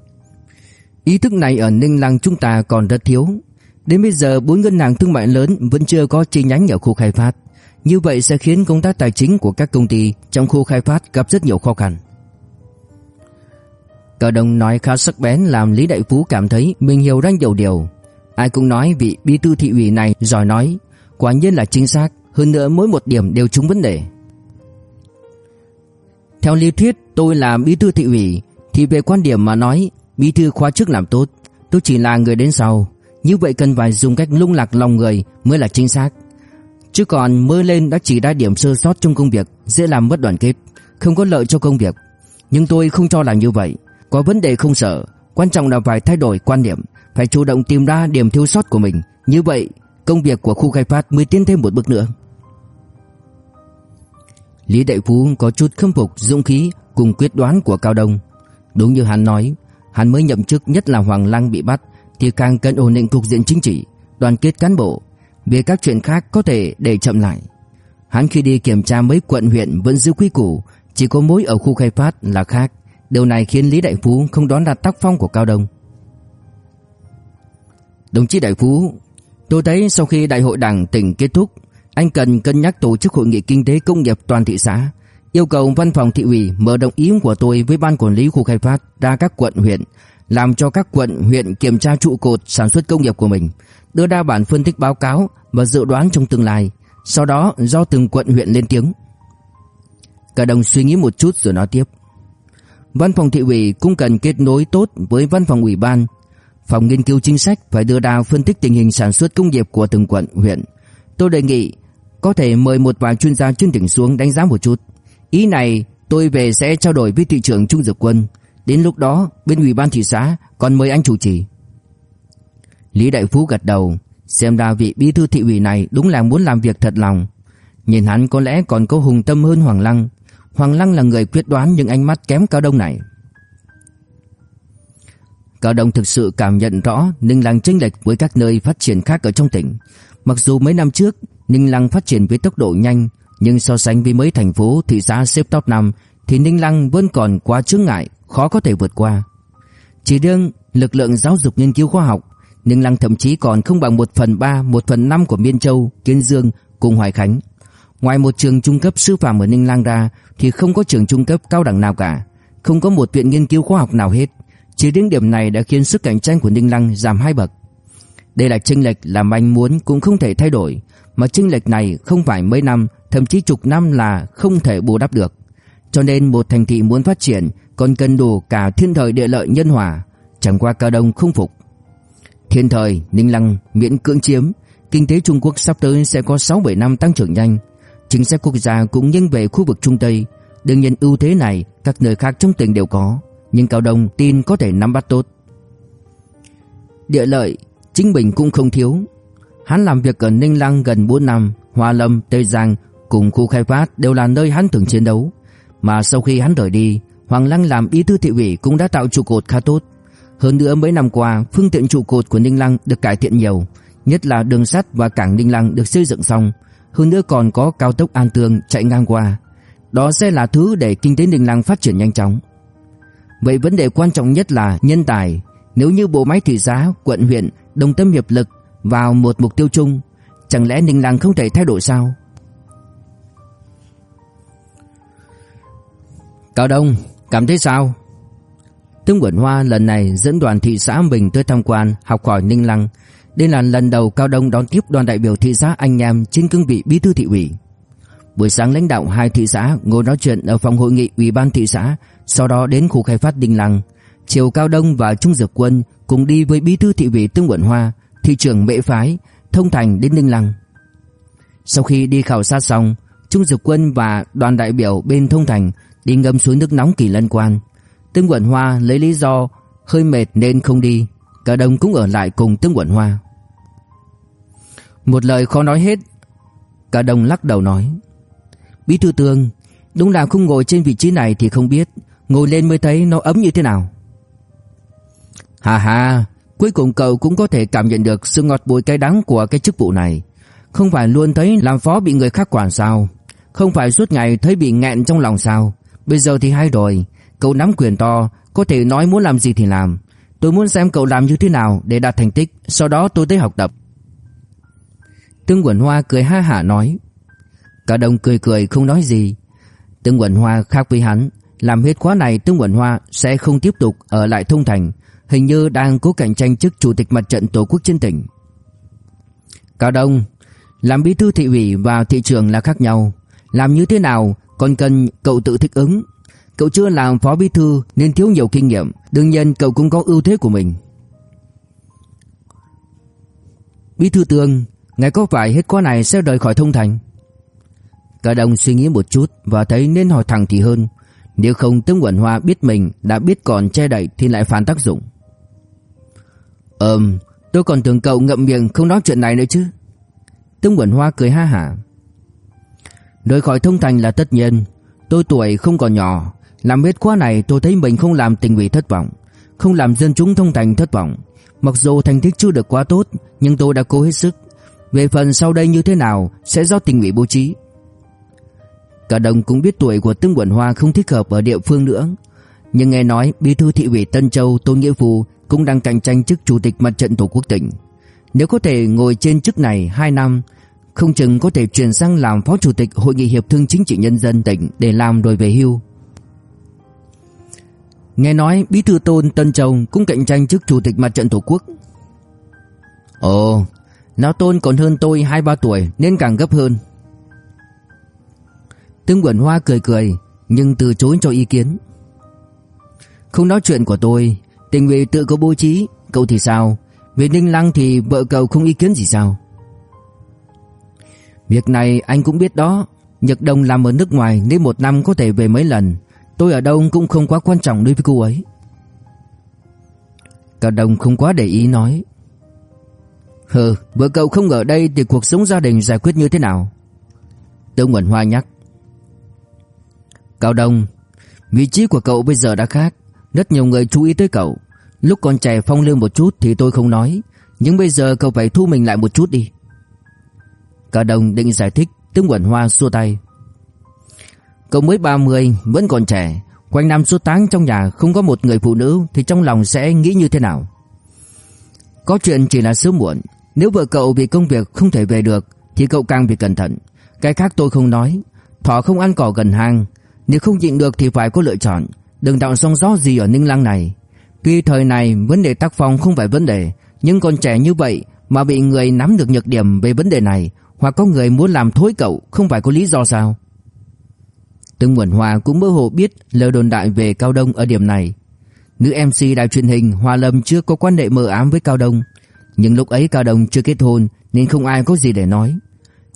A: Ý thức này ở Ninh Lăng chúng ta còn rất thiếu. Đến bây giờ bốn ngân hàng thương mại lớn vẫn chưa có chi nhánh ở khu khai phát. Như vậy sẽ khiến công tác tài chính của các công ty trong khu khai phát gặp rất nhiều khó khăn. Cờ đồng nói khá sắc bén làm Lý Đại Phú cảm thấy mình hiểu ra nhiều điều. Ai cũng nói vị bí thư thị ủy này giỏi nói, quả nhiên là chính xác, hơn nữa mỗi một điểm đều trúng vấn đề. Theo lý thuyết tôi là bí thư thị ủy thì về quan điểm mà nói bí thư khóa trước làm tốt, tôi chỉ là người đến sau. Như vậy cần phải dùng cách lung lạc lòng người mới là chính xác. Chứ còn mơ lên đã chỉ ra điểm sơ sót trong công việc dễ làm mất đoàn kết, không có lợi cho công việc. Nhưng tôi không cho là như vậy. Có vấn đề không sợ, quan trọng là phải thay đổi quan điểm, phải chủ động tìm ra điểm thiếu sót của mình. Như vậy, công việc của khu khai phát mới tiến thêm một bước nữa. Lý Đại Phú có chút khâm phục dũng khí cùng quyết đoán của Cao Đông. Đúng như hắn nói, hắn mới nhậm chức nhất là Hoàng Lăng bị bắt thì càng cần ổn định cục diện chính trị, đoàn kết cán bộ. Về các chuyện khác có thể để chậm lại. Hắn khi đi kiểm tra mấy quận huyện vẫn giữ quy củ, chỉ có mối ở khu khai phát là khác. Điều này khiến Lý Đại Phú không đón đạt tác phong của Cao Đông. Đồng chí Đại Phú, tôi thấy sau khi đại hội đảng tỉnh kết thúc, anh cần cân nhắc tổ chức hội nghị kinh tế công nghiệp toàn thị xã, yêu cầu văn phòng thị ủy mở đồng ý của tôi với ban quản lý khu khai phát ra các quận huyện, làm cho các quận huyện kiểm tra trụ cột sản xuất công nghiệp của mình, đưa ra bản phân tích báo cáo và dự đoán trong tương lai, sau đó do từng quận huyện lên tiếng. Cả đồng suy nghĩ một chút rồi nói tiếp. Văn phòng thị ủy cũng cần kết nối tốt với văn phòng ủy ban. Phòng nghiên cứu chính sách phải đưa ra phân tích tình hình sản xuất công nghiệp của từng quận, huyện. Tôi đề nghị có thể mời một vài chuyên gia chuyên tỉnh xuống đánh giá một chút. Ý này tôi về sẽ trao đổi với thị trưởng Trung Dược Quân. Đến lúc đó bên ủy ban thị xã còn mời anh chủ trì. Lý Đại Phú gật đầu, xem ra vị bí thư thị ủy này đúng là muốn làm việc thật lòng. Nhìn hắn có lẽ còn có hùng tâm hơn Hoàng Lăng. Hoàng Lăng là người quyết đoán nhưng ánh mắt kém Cao Đông này. Cao Đông thực sự cảm nhận rõ Ninh Lăng chênh lệch với các nơi phát triển khác ở trong tỉnh. Mặc dù mấy năm trước Ninh Lăng phát triển với tốc độ nhanh, nhưng so sánh với mấy thành phố thị xã xếp top 5 thì Ninh Lăng vẫn còn quá chướng ngại, khó có thể vượt qua. Chỉ riêng lực lượng giáo dục nghiên cứu khoa học, Ninh Lăng thậm chí còn không bằng 1 phần 3, 1 phần 5 của Miên Châu, Kiên Dương cùng Hoài Khánh. Ngoài một trường trung cấp sư phạm ở Ninh lang ra thì không có trường trung cấp cao đẳng nào cả, không có một viện nghiên cứu khoa học nào hết. Chỉ đến điểm này đã khiến sức cạnh tranh của Ninh Lăng giảm hai bậc. Đây là chênh lệch làm anh muốn cũng không thể thay đổi, mà chênh lệch này không phải mấy năm, thậm chí chục năm là không thể bù đắp được. Cho nên một thành thị muốn phát triển còn cần đủ cả thiên thời địa lợi nhân hòa, chẳng qua Cao Đông không phục. Thiên thời, Ninh Lăng miễn cưỡng chiếm, kinh tế Trung Quốc sắp tới sẽ có 6-7 năm tăng trưởng nhanh, chính sách quốc gia cũng nghiêng về khu vực Trung Tây, đương nhiên ưu thế này các nơi khác trong tỉnh đều có, nhưng Cao Đông tin có thể nắm bắt tốt. Địa lợi, chính mình cũng không thiếu. Hắn làm việc ở Ninh Lăng gần 4 năm, Hoa Lâm, Tây Giang cùng khu khai phát đều là nơi hắn từng chiến đấu, mà sau khi hắn rời đi, Hoàng Lăng làm bí thư thị ủy cũng đã tạo trụ cột khá tốt. Hơn nữa mấy năm qua, phương tiện trụ cột của Ninh Lăng được cải thiện nhiều, nhất là đường sắt và cảng Ninh Lăng được xây dựng xong, hơn nữa còn có cao tốc An Tương chạy ngang qua. Đó sẽ là thứ để kinh tế Ninh Lăng phát triển nhanh chóng. Vậy vấn đề quan trọng nhất là nhân tài. Nếu như bộ máy thị xã, quận huyện đồng tâm hiệp lực vào một mục tiêu chung, chẳng lẽ Ninh Lăng không thể thay đổi sao? Cao Đông, cảm thấy sao? Tướng Quẩn Hoa lần này dẫn đoàn thị xã mình tới tham quan học hỏi Ninh Lăng. Đây là lần đầu Cao Đông đón tiếp đoàn đại biểu thị xã anh em trên cương vị bí thư thị ủy. Buổi sáng lãnh đạo hai thị xã ngồi nói chuyện ở phòng hội nghị ủy ban thị xã, sau đó đến khu khai phát Đình Lăng. Chiều Cao Đông và Trung Dược Quân cùng đi với bí thư thị ủy Tương quận Hoa, thị trưởng Mễ Phái, thông thành đến Đình Lăng. Sau khi đi khảo sát xong, Trung Dược Quân và đoàn đại biểu bên thông thành đi ngâm suối nước nóng kỳ lân quan. Tương quận Hoa lấy lý do hơi mệt nên không đi, cao đông cũng ở lại cùng Tương quận Hoa. Một lời khó nói hết, cả đồng lắc đầu nói. Bí thư tương, đúng là không ngồi trên vị trí này thì không biết, ngồi lên mới thấy nó ấm như thế nào. Hà hà, cuối cùng cậu cũng có thể cảm nhận được sự ngọt bùi cay đắng của cái chức vụ này. Không phải luôn thấy làm phó bị người khác quản sao? Không phải suốt ngày thấy bị nghẹn trong lòng sao? Bây giờ thì hay rồi, cậu nắm quyền to, có thể nói muốn làm gì thì làm. Tôi muốn xem cậu làm như thế nào để đạt thành tích, sau đó tôi tới học tập. Tương Quẩn Hoa cười ha hả nói. Cả đồng cười cười không nói gì. Tương Quẩn Hoa khác với hắn, làm hết khóa này Tương Quẩn Hoa sẽ không tiếp tục ở lại thông thành, hình như đang cố cạnh tranh chức chủ tịch mặt trận tổ quốc trên tỉnh. Cao Đông, làm bí thư thị ủy và thị trường là khác nhau, làm như thế nào còn cần cậu tự thích ứng. Cậu chưa làm phó bí thư nên thiếu nhiều kinh nghiệm, đương nhiên cậu cũng có ưu thế của mình. Bí thư Tương, ngài có phải hết khóa này sẽ rời khỏi thông thành? Cả đồng suy nghĩ một chút và thấy nên hỏi thẳng thì hơn. Nếu không Tướng Quẩn Hoa biết mình đã biết còn che đậy thì lại phản tác dụng. Ừm, tôi còn tưởng cậu ngậm miệng không nói chuyện này nữa chứ. Tướng Quẩn Hoa cười ha hả. Rời khỏi thông thành là tất nhiên Tôi tuổi không còn nhỏ Làm hết khóa này tôi thấy mình không làm tình ủy thất vọng Không làm dân chúng thông thành thất vọng Mặc dù thành tích chưa được quá tốt Nhưng tôi đã cố hết sức về phần sau đây như thế nào Sẽ do tình ủy bố trí. Cả đồng cũng biết tuổi của Tương Quẩn Hoa không thích hợp ở địa phương nữa. Nhưng nghe nói, Bí thư thị ủy Tân Châu Tôn Nghĩa Phù Cũng đang cạnh tranh chức chủ tịch mặt trận tổ quốc tỉnh. Nếu có thể ngồi trên chức này 2 năm, Không chừng có thể chuyển sang làm phó chủ tịch Hội nghị Hiệp thương Chính trị Nhân dân tỉnh để làm rồi về hưu. Nghe nói, Bí thư Tôn Tân Châu cũng cạnh tranh chức chủ tịch mặt trận Tổ quốc. Ồ Lão Tôn còn hơn tôi 2-3 tuổi, nên càng gấp hơn. Tương Quẩn Hoa cười cười, Nhưng từ chối cho ý kiến. Không nói chuyện của tôi, Tình ủy tự có bố trí, Cậu thì sao? Về Ninh Lăng thì vợ cậu không ý kiến gì sao? Việc này anh cũng biết đó, Nhật Đông làm ở nước ngoài Nên một năm có thể về mấy lần. Tôi ở đâu cũng không quá quan trọng đối với cô ấy. Cả đồng không quá để ý nói. Hừ, vợ cậu không ở đây thì cuộc sống gia đình giải quyết như thế nào? Tương nguyễn Hoa nhắc. Cao Đông, vị trí của cậu bây giờ đã khác, rất nhiều người chú ý tới cậu. Lúc còn trẻ phong lưu một chút thì tôi không nói, nhưng bây giờ cậu phải thu mình lại một chút đi. Cao Đông định giải thích, Tương nguyễn Hoa xua tay. Cậu mới 30, vẫn còn trẻ, quanh năm suốt tháng trong nhà không có một người phụ nữ thì trong lòng sẽ nghĩ như thế nào? Có chuyện chỉ là sớm muộn, nếu vợ cậu vì công việc không thể về được Thì cậu càng phải cẩn thận. Cái khác tôi không nói. Thỏ không ăn cỏ gần hang. Nếu không nhịn được thì phải có lựa chọn. Đừng tạo sóng gió gì ở Ninh Lăng này. Tuy thời này vấn đề tác phong không phải vấn đề Nhưng còn trẻ như vậy Mà bị người nắm được nhược điểm về vấn đề này Hoặc có người muốn làm thối cậu Không phải có lý do sao? Từng Nguyễn Hòa cũng mơ hồ biết lời đồn đại về Cao Đông ở điểm này. Nữ MC đài truyền hình hòa Lâm chưa có quan hệ mờ ám với Cao Đông, nhưng lúc ấy Cao Đông chưa kết hôn nên không ai có gì để nói.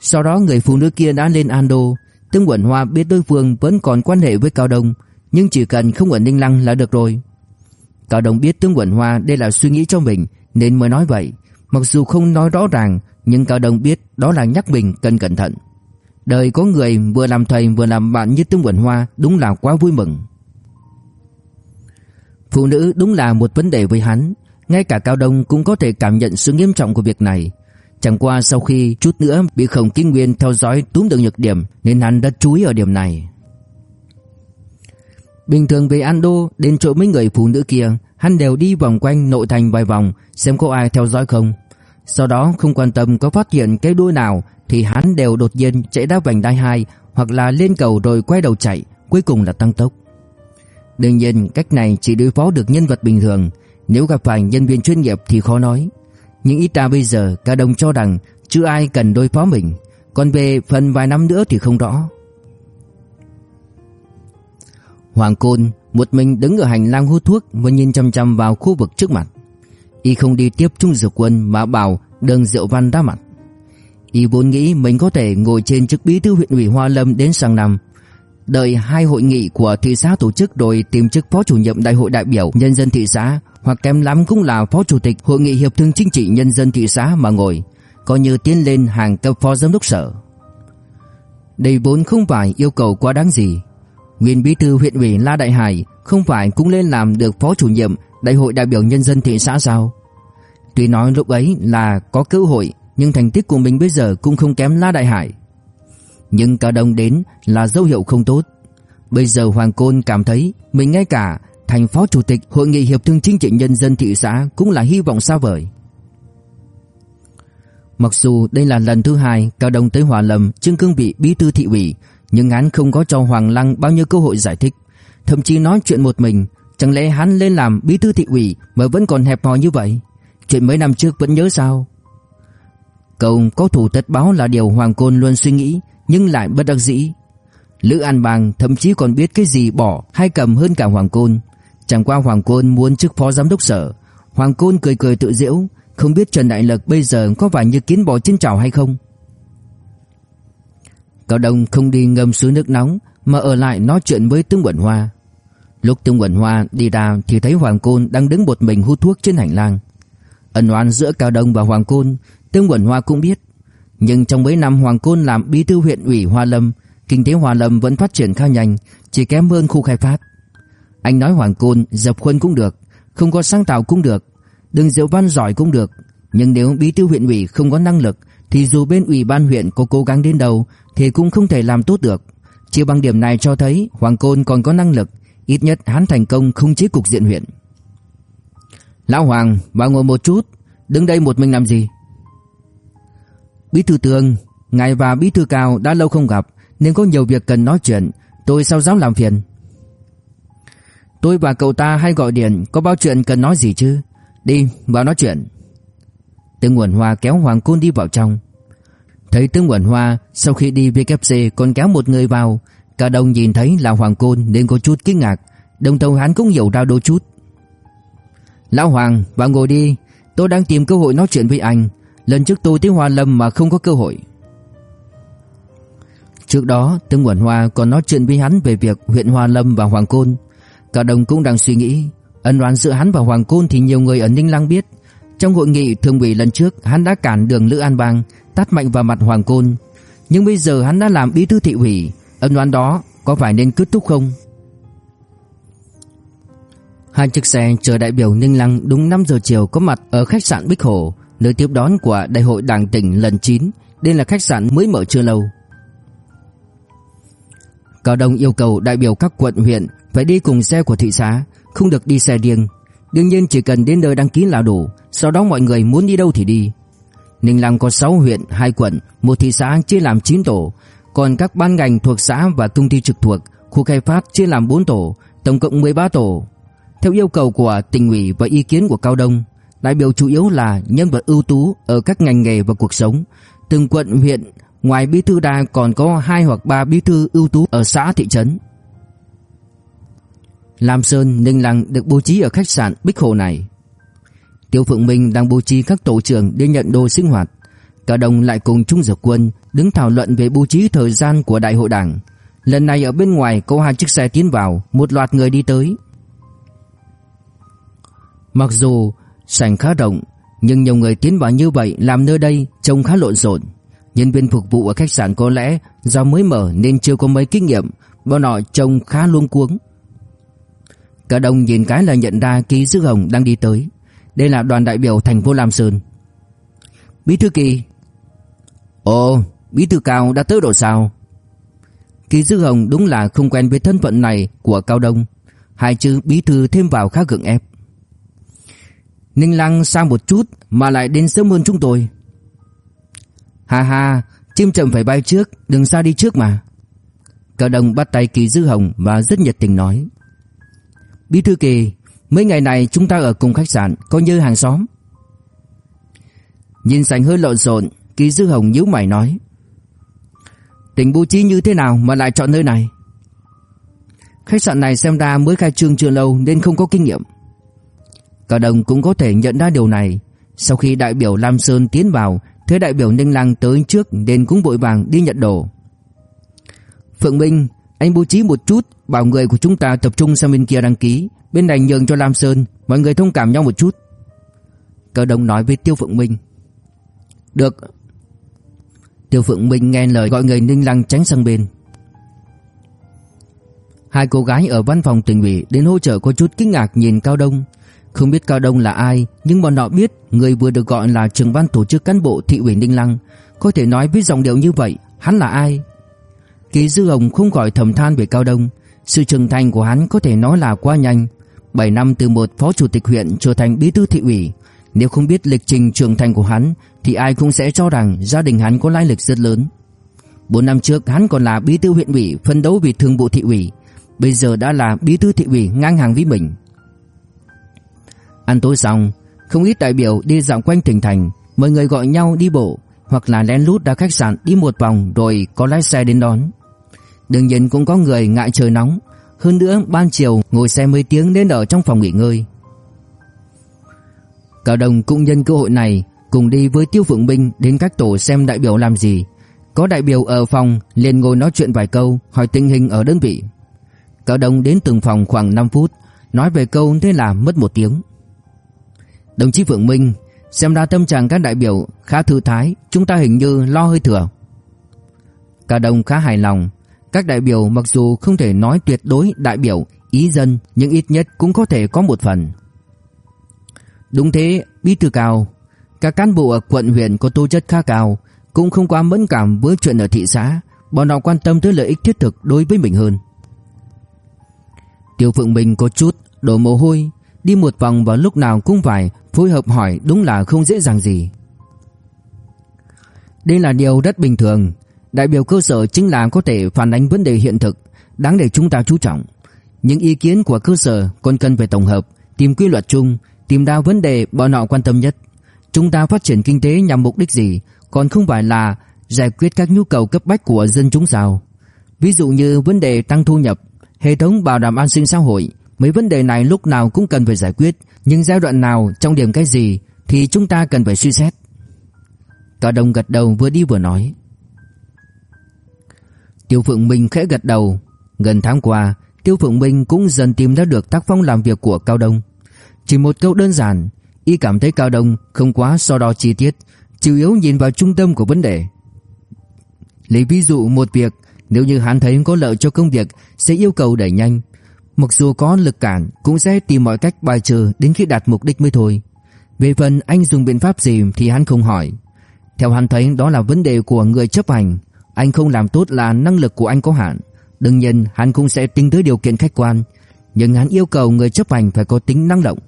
A: Sau đó người phụ nữ kia đã lên Ando, Tương Quẩn Hoa biết đối phương vẫn còn quan hệ với Cao Đông, nhưng chỉ cần không ở Ninh Lăng là được rồi. Cao Đông biết Tương Quẩn Hoa đây là suy nghĩ cho mình nên mới nói vậy, mặc dù không nói rõ ràng, nhưng Cao Đông biết đó là nhắc mình cần cẩn thận. Đời có người vừa làm thầy vừa làm bạn như Tương Quẩn Hoa đúng là quá vui mừng. Phụ nữ đúng là một vấn đề với hắn, ngay cả Cao Đông cũng có thể cảm nhận sự nghiêm trọng của việc này. Chẳng qua sau khi chút nữa bị Khổng Kinh Nguyên theo dõi túm được nhược điểm nên hắn đã chú ý ở điểm này. Bình thường về Ando đến chỗ mấy người phụ nữ kia, hắn đều đi vòng quanh nội thành vài vòng xem có ai theo dõi không. Sau đó không quan tâm có phát hiện cái đuôi nào thì hắn đều đột nhiên chạy đá vành đai hai hoặc là lên cầu rồi quay đầu chạy, cuối cùng là tăng tốc. Đương nhiên cách này chỉ đối phó được nhân vật bình thường, nếu gặp phải nhân viên chuyên nghiệp thì khó nói. Nhưng ít ra bây giờ, cả đồng cho rằng Chưa ai cần đối phó mình, Còn về phần vài năm nữa thì không rõ. Hoàng Côn một mình đứng ở hành lang hút thuốc Và nhìn chăm chăm vào khu vực trước mặt. Y không đi tiếp Trung Dược Quân Mà bảo đường Diệu Văn ra mặt. Y vốn nghĩ mình có thể ngồi trên chức bí thư huyện ủy Hoa Lâm đến sang năm, Đợi hai hội nghị của thị xã tổ chức rồi tìm chức phó chủ nhiệm đại hội đại biểu nhân dân thị xã hoặc kém lắm cũng là phó chủ tịch hội nghị hiệp thương chính trị nhân dân thị xã mà ngồi, coi như tiến lên hàng cấp phó giám đốc sở. Đây vốn không phải yêu cầu quá đáng gì. Nguyên bí thư huyện ủy La Đại Hải không phải cũng lên làm được phó chủ nhiệm đại hội đại biểu nhân dân thị xã sao? Tuy nói lúc ấy là có cơ hội, nhưng thành tích của mình bây giờ cũng không kém La Đại Hải. Nhưng cả đồng đến là dấu hiệu không tốt. Bây giờ Hoàng Côn cảm thấy mình ngay cả thành phó chủ tịch Hội nghị Hiệp thương Chính trị Nhân dân thị xã cũng là hy vọng xa vời. Mặc dù đây là lần thứ hai Cao Đông tới Hòa Lâm trên cương vị bí thư thị ủy, nhưng hắn không có cho Hoàng Lăng bao nhiêu cơ hội giải thích, thậm chí nói chuyện một mình, chẳng lẽ hắn lên làm bí thư thị ủy mà vẫn còn hẹp hòi như vậy? Chuyện mấy năm trước vẫn nhớ sao? Cậu có thủ tất báo là điều Hoàng Côn luôn suy nghĩ, nhưng lại bất đắc dĩ. Lữ An Bang thậm chí còn biết cái gì bỏ hay cầm hơn cả Hoàng Côn. Chẳng qua Hoàng Côn muốn chức phó giám đốc sở. Hoàng Côn cười cười tự giễu, Không biết Trần Đại Lực bây giờ có phải như kiến bò trên chảo hay không. Cao Đông không đi ngâm suối nước nóng, Mà ở lại nói chuyện với Tương Quẩn Hoa. Lúc Tương Quẩn Hoa đi ra Thì thấy Hoàng Côn đang đứng một mình hút thuốc trên hành lang. Ẩn oán giữa Cao Đông và Hoàng Côn Tương Quẩn Hoa cũng biết. Nhưng trong mấy năm Hoàng Côn làm bí thư huyện ủy Hoa Lâm, Kinh tế Hoa Lâm vẫn phát triển khá nhanh, Chỉ kém hơn khu khai phát anh nói Hoàng Côn dập khuôn cũng được, không có sáng tạo cũng được, đừng diệu văn giỏi cũng được, nhưng nếu bí thư huyện ủy không có năng lực thì dù bên ủy ban huyện có cố gắng đến đâu thì cũng không thể làm tốt được. Chỉ bằng điểm này cho thấy Hoàng Côn còn có năng lực, ít nhất hắn thành công không chế cục diện huyện. Lão Hoàng, vào ngồi một chút, đứng đây một mình làm gì? Bí thư tường, Ngài và Bí thư Cao đã lâu không gặp Nên có nhiều việc cần nói chuyện Tôi sao dám làm phiền Tôi và cậu ta hay gọi điện, Có bao chuyện cần nói gì chứ? Đi, vào nói chuyện. Tướng Nguồn Hoa kéo Hoàng Côn đi vào trong. Thấy tướng Nguồn Hoa, Sau khi đi VKC còn kéo một người vào. Cả đồng nhìn thấy là Hoàng Côn Nên có chút kinh ngạc. Đồng thời hắn cũng hiểu ra đôi chút. Lão Hoàng, vào ngồi đi. Tôi đang tìm cơ hội nói chuyện với anh. Lần trước tôi tới Hoa Lâm mà không có cơ hội. Trước đó Tương Nguồn Hoa còn nói chuyện với hắn về việc huyện Hoa Lâm và Hoàng Côn. Cả đồng cũng đang suy nghĩ. Ân oán giữa hắn và Hoàng Côn thì nhiều người ở Ninh Lăng biết. Trong hội nghị thường ủy lần trước Hắn đã cản đường Lữ An Bang Tát mạnh vào mặt Hoàng Côn Nhưng bây giờ hắn đã làm bí thư thị ủy. Ân oán đó có phải nên kết thúc không? Hai chiếc xe chờ đại biểu Ninh Lăng đúng 5 giờ chiều có mặt ở khách sạn Bích Hồ, nơi tiếp đón của Đại hội Đảng tỉnh lần 9. Đây là khách sạn mới mở chưa lâu. Cao Đông yêu cầu đại biểu các quận huyện phải đi cùng xe của thị xã, không được đi xe riêng. Đương nhiên chỉ cần đến nơi đăng ký là đủ, sau đó mọi người muốn đi đâu thì đi. Ninh Lăng có 6 huyện, 2 quận, một thị xã chia làm 9 tổ, còn các ban ngành thuộc xã và công ty trực thuộc, khu khai phát chia làm 4 tổ, tổng cộng 13 tổ. Theo yêu cầu của tỉnh ủy và ý kiến của Cao Đông, đại biểu chủ yếu là nhân vật ưu tú ở các ngành nghề và cuộc sống. Từng quận huyện, ngoài bí thư đa còn có hai hoặc ba bí thư ưu tú ở xã thị trấn. Lam Sơn, Ninh Lăng được bố trí ở khách sạn Bích Hồ này. Tiêu Phượng Minh đang bố trí các tổ trưởng để nhận đồ sinh hoạt. Cả đồng lại cùng Trung Dược Quân đứng thảo luận về bố trí thời gian của đại hội đảng. Lần này ở bên ngoài có hai chiếc xe tiến vào, một loạt người đi tới. Mặc dù sảnh khá rộng, nhưng nhiều người tiến vào như vậy làm nơi đây trông khá lộn xộn. Nhân viên phục vụ ở khách sạn có lẽ do mới mở nên chưa có mấy kinh nghiệm, bọn họ trông khá luống cuống. Cả đồng nhìn cái là nhận ra Ký Dư Hồng đang đi tới. Đây là đoàn đại biểu thành phố Lam Sơn. Bí thư Kỳ. Ồ, bí thư Cao đã tới độ sao? Ký Dư Hồng đúng là không quen với thân phận này của Cao Đông. Hai chữ bí thư thêm vào khá gượng ép. Ninh Lăng sang một chút mà lại đến sớm hơn chúng tôi. Ha ha, chim chậm phải bay trước, đừng xa đi trước mà. Cao Đông bắt tay Kỳ Dư Hồng và rất nhiệt tình nói. Bí thư Kỳ, mấy ngày này chúng ta ở cùng khách sạn, coi như hàng xóm. Nhìn sảnh hơi lộn xộn, Kỳ Dư Hồng nhíu mày nói. Tỉnh bố trí như thế nào mà lại chọn nơi này? Khách sạn này xem ra mới khai trương chưa lâu nên không có kinh nghiệm. Cả đồng cũng có thể nhận ra điều này. Sau khi đại biểu Lam Sơn tiến vào, thế đại biểu Ninh Lăng tới trước nên cũng vội vàng đi nhận đồ. Phượng Minh, anh bố trí một chút, bảo người của chúng ta tập trung sang bên kia đăng ký, bên này nhường cho Lam Sơn, mọi người thông cảm nhau một chút. cao đông nói với Tiêu Phượng Minh. Được. Tiêu Phượng Minh nghe lời gọi người Ninh Lăng tránh sang bên. Hai cô gái ở văn phòng tỉnh ủy đến hỗ trợ có chút kinh ngạc nhìn Cao Đông. Không biết Cao Đông là ai, nhưng bọn họ biết người vừa được gọi là trưởng ban tổ chức cán bộ thị ủy Ninh Lăng, có thể nói với dòng điệu như vậy, hắn là ai? Ký Dư Hồng không khỏi thầm than về Cao Đông, sự trưởng thành của hắn có thể nói là quá nhanh. 7 năm từ một phó chủ tịch huyện trở thành bí thư thị ủy, nếu không biết lịch trình trưởng thành của hắn thì ai cũng sẽ cho rằng gia đình hắn có lai lịch rất lớn. 4 năm trước hắn còn là bí thư huyện ủy phân đấu vì thường vụ thị ủy, bây giờ đã là bí thư thị ủy ngang hàng với mình. Ăn tối xong, không ít đại biểu đi dạo quanh tỉnh thành, mọi người gọi nhau đi bộ hoặc là lén lút ra khách sạn đi một vòng rồi có lái xe đến đón. Đương nhiên cũng có người ngại trời nóng, hơn nữa ban chiều ngồi xe mấy tiếng nên ở trong phòng nghỉ ngơi. Cả Đồng cũng nhân cơ hội này cùng đi với Tiêu Phượng Minh đến các tổ xem đại biểu làm gì. Có đại biểu ở phòng liền ngồi nói chuyện vài câu, hỏi tình hình ở đơn vị. Cả Đồng đến từng phòng khoảng 5 phút, nói về câu thế là mất một tiếng. Đồng chí Phượng Minh, xem ra tâm trạng các đại biểu khá thư thái, chúng ta hình như lo hơi thừa. Cả đồng khá hài lòng, các đại biểu mặc dù không thể nói tuyệt đối đại biểu ý dân, nhưng ít nhất cũng có thể có một phần. Đúng thế, bí thư cao, các cán bộ ở quận huyện có tố chất khá cao, cũng không quá mẫn cảm với chuyện ở thị xã, bọn họ quan tâm tới lợi ích thiết thực đối với mình hơn. Tiêu Phượng bình có chút đổ mồ hôi, đi một vòng vào lúc nào cũng phải phối hợp hỏi đúng là không dễ dàng gì. Đây là điều rất bình thường. Đại biểu cơ sở chính là có thể phản ánh vấn đề hiện thực, đáng để chúng ta chú trọng. Những ý kiến của cơ sở còn cần phải tổng hợp, tìm quy luật chung, tìm ra vấn đề bọn họ quan tâm nhất. Chúng ta phát triển kinh tế nhằm mục đích gì, còn không phải là giải quyết các nhu cầu cấp bách của dân chúng sao? Ví dụ như vấn đề tăng thu nhập, hệ thống bảo đảm an sinh xã hội, mấy vấn đề này lúc nào cũng cần phải giải quyết, nhưng giai đoạn nào, trong điểm cái gì thì chúng ta cần phải suy xét. Cả đồng gật đầu vừa đi vừa nói. Tiêu Phượng Minh khẽ gật đầu, gần tháng qua, Tiêu Phượng Minh cũng dần tìm ra được tác phong làm việc của Cao Đông. Chỉ một câu đơn giản, y cảm thấy Cao Đông không quá so đo chi tiết, chủ yếu nhìn vào trung tâm của vấn đề. Lấy ví dụ một việc, nếu như hắn thấy có lợi cho công việc sẽ yêu cầu đẩy nhanh, mặc dù có lực cản cũng sẽ tìm mọi cách bài trừ đến khi đạt mục đích mới thôi. Về phần anh dùng biện pháp gì thì hắn không hỏi. Theo hắn thấy đó là vấn đề của người chấp hành, anh không làm tốt là năng lực của anh có hạn. Đương nhiên hắn cũng sẽ tính tới điều kiện khách quan, nhưng hắn yêu cầu người chấp hành phải có tính năng động.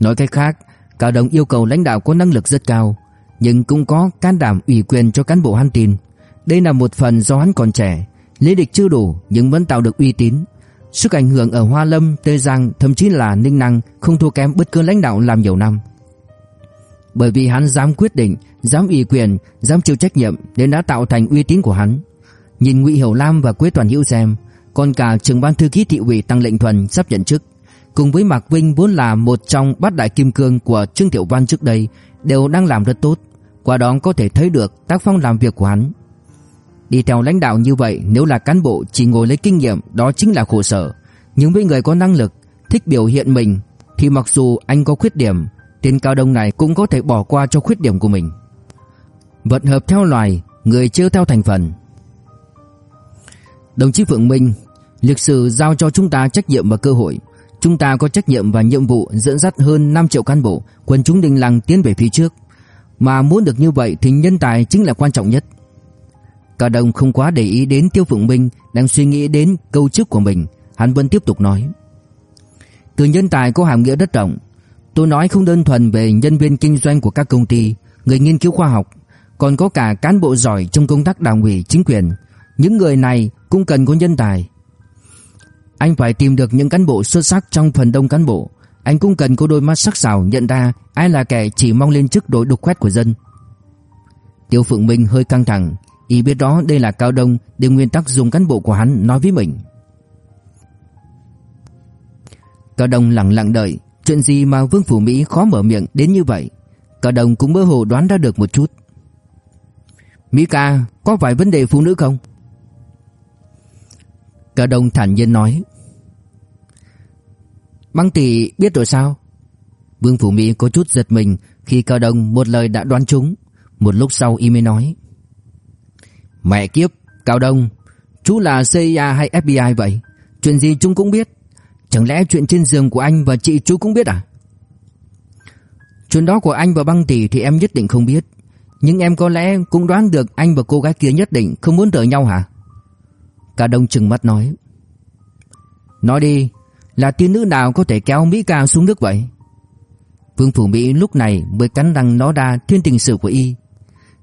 A: Nói cách khác, Cao Đồng yêu cầu lãnh đạo có năng lực rất cao, nhưng cũng có can đảm ủy quyền cho cán bộ hắn tin. Đây là một phần do hắn còn trẻ, lý lịch chưa đủ nhưng vẫn tạo được uy tín. Sức ảnh hưởng ở Hoa Lâm, Tây Giang thậm chí là Ninh Năng không thua kém bất cứ lãnh đạo làm nhiều năm. Bởi vì hắn dám quyết định, dám ủy quyền, dám chịu trách nhiệm nên đã tạo thành uy tín của hắn. Nhìn Ngụy Hiểu Lam và Quế Toàn Hữu xem, còn cả trưởng ban thư ký thị ủy Tăng Lệnh Thuần sắp nhận chức, cùng với Mạc Vinh vốn là một trong bát đại kim cương của Trương Tiểu Văn trước đây, đều đang làm rất tốt, qua đó có thể thấy được tác phong làm việc của hắn. Đi theo lãnh đạo như vậy, nếu là cán bộ chỉ ngồi lấy kinh nghiệm, đó chính là khổ sở. Nhưng với người có năng lực, thích biểu hiện mình thì mặc dù anh có khuyết điểm, tên cao đông này cũng có thể bỏ qua cho khuyết điểm của mình. Vận hợp theo loài, người chưa theo thành phần. Đồng chí Phượng Minh, lịch sử giao cho chúng ta trách nhiệm và cơ hội. Chúng ta có trách nhiệm và nhiệm vụ dẫn dắt hơn 5 triệu cán bộ, quân chúng đình làng tiến về phía trước. Mà muốn được như vậy thì nhân tài chính là quan trọng nhất. Cao Đông không quá để ý đến Tiêu Phượng Minh đang suy nghĩ đến câu trước của mình, hắn vẫn tiếp tục nói. Từ nhân tài có hàm nghĩa rất rộng, tôi nói không đơn thuần về nhân viên kinh doanh của các công ty, người nghiên cứu khoa học, còn có cả cán bộ giỏi trong công tác đảng ủy chính quyền, những người này cũng cần có nhân tài. Anh phải tìm được những cán bộ xuất sắc trong phần đông cán bộ, anh cũng cần có đôi mắt sắc sảo nhận ra ai là kẻ chỉ mong lên chức đội đục khoét của dân. Tiêu Phượng Minh hơi căng thẳng, y biết đó đây là Cao Đông để nguyên tắc dùng cán bộ của hắn nói với mình. Cao Đông lặng lặng đợi, chuyện gì mà Vương Phủ Mỹ khó mở miệng đến như vậy. Cao Đông cũng mơ hồ đoán ra được một chút. Mỹ ca, có phải vấn đề phụ nữ không? Cao Đông thản nhiên nói. Băng tỷ biết rồi sao? Vương Phủ Mỹ có chút giật mình khi Cao Đông một lời đã đoán trúng. Một lúc sau y mới nói. Mẹ kiếp, Cao Đông, chú là CIA hay FBI vậy? Chuyện gì chúng cũng biết. Chẳng lẽ chuyện trên giường của anh và chị chú cũng biết à? Chuyện đó của anh và băng tỷ thì em nhất định không biết. Nhưng em có lẽ cũng đoán được anh và cô gái kia nhất định không muốn rời nhau hả? cả Đông trừng mắt nói. Nói đi, là tiên nữ nào có thể kéo Mỹ ca xuống nước vậy? Vương Phủ Mỹ lúc này mới cắn răng nó ra thiên tình sử của y.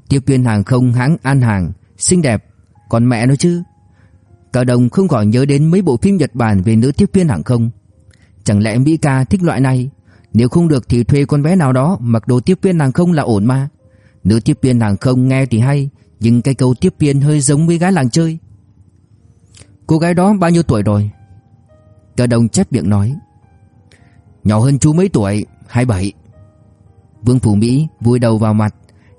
A: Tiếp viên hàng không hãng An Hàng xinh đẹp, còn mẹ nó chứ. Cao Đông không khỏi nhớ đến mấy bộ phim Nhật Bản về nữ tiếp viên hàng không. Chẳng lẽ Mỹ ca thích loại này? Nếu không được thì thuê con bé nào đó mặc đồ tiếp viên hàng không là ổn mà. Nữ tiếp viên hàng không nghe thì hay, nhưng cái câu tiếp viên hơi giống với gái làng chơi. Cô gái đó bao nhiêu tuổi rồi? Cao Đông chép miệng nói. Nhỏ hơn chú mấy tuổi, 27. Vương Phủ Mỹ vui đầu vào mặt,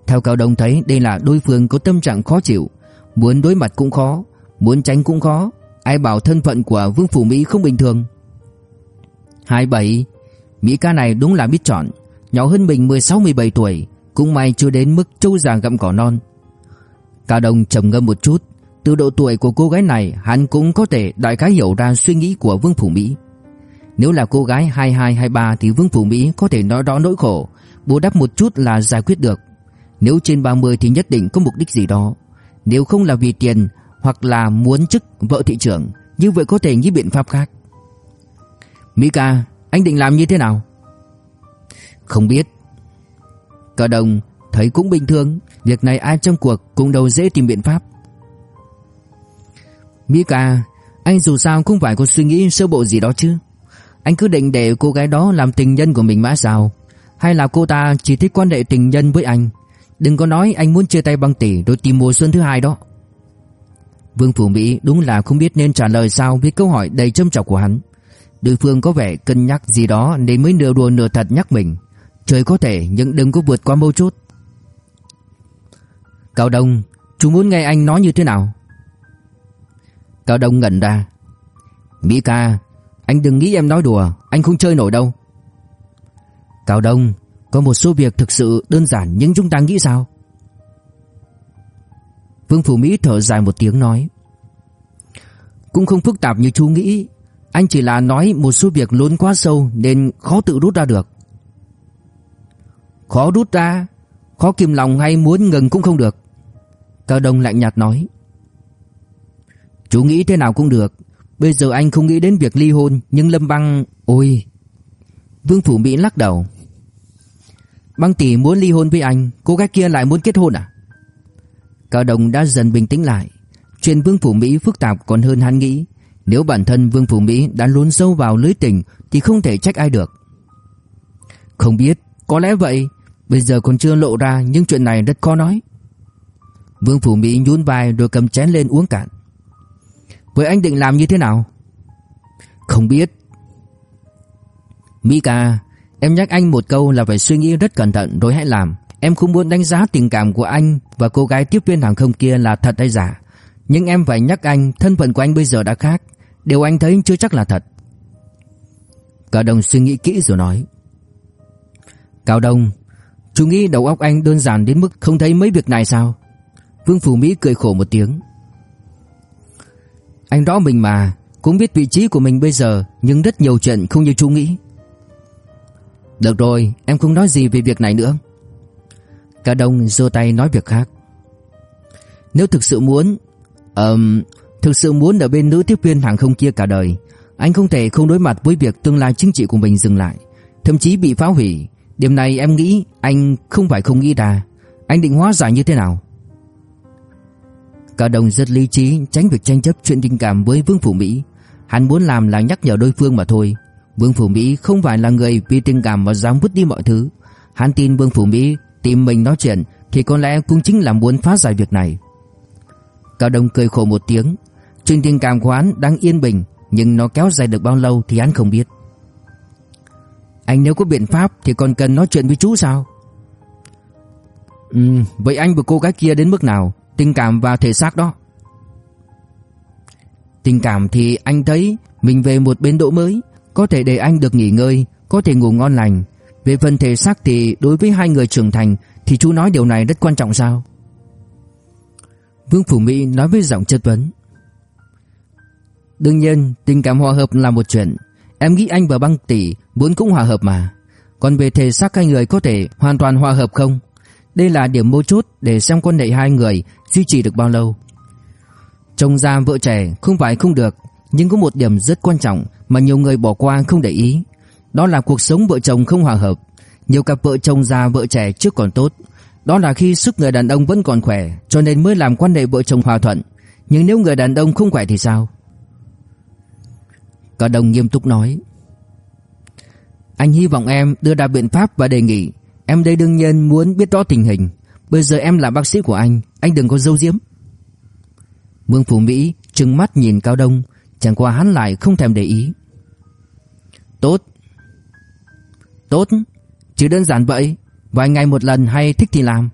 A: theo Cao Đông thấy đây là đối phương có tâm trạng khó chịu, muốn đối mặt cũng khó, muốn tránh cũng khó, ai bảo thân phận của Vương Phủ Mỹ không bình thường. 27, Mỹ ca này đúng là biết chọn, nhỏ hơn mình 16-17 tuổi, cũng may chưa đến mức trâu già gặm cỏ non. Cao Đông trầm ngâm một chút, từ độ tuổi của cô gái này hắn cũng có thể đại khái hiểu ra suy nghĩ của Vương Phủ Mỹ. Nếu là cô gái 22-23 thì Vương Phủ Mỹ có thể nói rõ nỗi khổ, bù đắp một chút là giải quyết được. Nếu trên 30 thì nhất định có mục đích gì đó Nếu không là vì tiền hoặc là muốn chức vợ thị trưởng, Như vậy có thể nghĩ biện pháp khác. Mika Anh định làm như thế nào? Không biết. Cả đồng Thấy cũng bình thường, Việc này ai trong cuộc cũng đâu dễ tìm biện pháp. Mika Anh dù sao cũng phải có suy nghĩ sơ bộ gì đó chứ. Anh cứ định để cô gái đó làm tình nhân của mình mãi sao? Hay là cô ta chỉ thích quan hệ tình nhân với anh? Đừng có nói anh muốn chia tay băng tỷ Rồi tìm mùa xuân thứ hai đó. Vương Phủ Mỹ đúng là không biết nên trả lời sao với câu hỏi đầy châm chọc của hắn. Đối phương có vẻ cân nhắc gì đó nên mới nửa đùa nửa thật nhắc mình. Trời có thể nhưng đừng có vượt qua mâu chốt. Cao Đông, chú muốn nghe anh nói như thế nào? Cao Đông ngẩn ra. Mỹ ca, anh đừng nghĩ em nói đùa, anh không chơi nổi đâu. Cao Đông, có một số việc thực sự đơn giản nhưng chúng ta nghĩ sao? Vương Phủ Mỹ thở dài một tiếng nói. Cũng không phức tạp như chú nghĩ. Anh chỉ là nói một số việc lún quá sâu Nên khó tự rút ra được. Khó rút ra? Khó kìm lòng hay muốn ngừng cũng không được. Cao Đông lạnh nhạt nói. Chú nghĩ thế nào cũng được. Bây giờ anh không nghĩ đến việc ly hôn, Nhưng Lâm Băng, Ôi. Vương Phủ Mỹ lắc đầu. Băng tỷ muốn ly hôn với anh, Cô gái kia lại muốn kết hôn à? Cao đồng đã dần bình tĩnh lại. Chuyện Vương Phủ Mỹ phức tạp còn hơn hắn nghĩ. Nếu bản thân Vương Phủ Mỹ đã lún sâu vào lưới tình thì không thể trách ai được. Không biết, có lẽ vậy. Bây giờ còn chưa lộ ra nhưng chuyện này rất khó nói. Vương Phủ Mỹ nhún vai rồi cầm chén lên uống cạn. Vậy anh định làm như thế nào? Không biết. Mỹ ca, em nhắc anh một câu là phải suy nghĩ rất cẩn thận rồi hãy làm. Em không muốn đánh giá tình cảm của anh và cô gái tiếp viên hàng không kia là thật hay giả. Nhưng em phải nhắc anh thân phận của anh bây giờ đã khác. Điều anh thấy chưa chắc là thật. Cao Đông suy nghĩ kỹ rồi nói. Cao Đông, chú nghĩ đầu óc anh đơn giản đến mức không thấy mấy việc này sao? Vương Phủ Mỹ cười khổ một tiếng. Anh rõ mình mà, cũng biết vị trí của mình bây giờ, nhưng rất nhiều chuyện không như chú nghĩ. Được rồi, em không nói gì về việc này nữa. Cả đông giơ tay nói việc khác. Nếu thực sự muốn um, Thực sự muốn ở bên nữ tiếp viên hàng không kia cả đời Anh không thể không đối mặt với việc tương lai chính trị của mình dừng lại. Thậm chí bị phá hủy. Điểm này em nghĩ anh không phải không nghĩ ra. Anh định hóa giải như thế nào? Cả đồng rất lý trí Tránh việc tranh chấp chuyện tình cảm với Vương Phủ Mỹ. Hắn muốn làm là nhắc nhở đối phương mà thôi. Vương Phủ Mỹ không phải là người vì tình cảm mà dám vứt đi mọi thứ. Hắn tin Vương Phủ Mỹ tìm mình nói chuyện thì có lẽ cũng chính là muốn phá giải việc này. Cao Đông cười khổ một tiếng, chuyện tình cảm của hắn đang yên bình, nhưng nó kéo dài được bao lâu thì hắn không biết. Anh nếu có biện pháp thì còn cần nói chuyện với chú sao? Ừ, vậy anh và cô gái kia đến mức nào? Tình cảm và thể xác đó. Tình cảm thì anh thấy mình về một bến đỗ mới, có thể để anh được nghỉ ngơi, có thể ngủ ngon lành, về phần thể xác thì đối với hai người trưởng thành thì chú nói điều này rất quan trọng sao? Vương Phủ Mỹ nói với giọng chất vấn. Đương nhiên, tình cảm hòa hợp là một chuyện. Em nghĩ anh và băng tỷ muốn cũng hòa hợp mà. Còn về thể xác hai người có thể hoàn toàn hòa hợp không? Đây là điểm mấu chốt để xem quan hệ hai người duy trì được bao lâu. Chồng già vợ trẻ không phải không được, nhưng có một điểm rất quan trọng mà nhiều người bỏ qua không để ý. Đó là cuộc sống vợ chồng không hòa hợp. Nhiều cặp vợ chồng già vợ trẻ trước còn tốt. Đó là khi sức người đàn ông vẫn còn khỏe, Cho nên mới làm quan hệ vợ chồng hòa thuận. Nhưng nếu người đàn ông không khỏe thì sao? Cả đồng nghiêm túc nói, Anh hy vọng em đưa ra biện pháp và đề nghị. Em đây đương nhiên muốn biết rõ tình hình. Bây giờ em là bác sĩ của anh Anh đừng có dâu diếm Mương Phủ Mỹ trừng mắt nhìn Cao Đông, Chẳng qua hắn lại không thèm để ý. Tốt Tốt, chỉ đơn giản vậy, vài ngày một lần hay thích thì làm.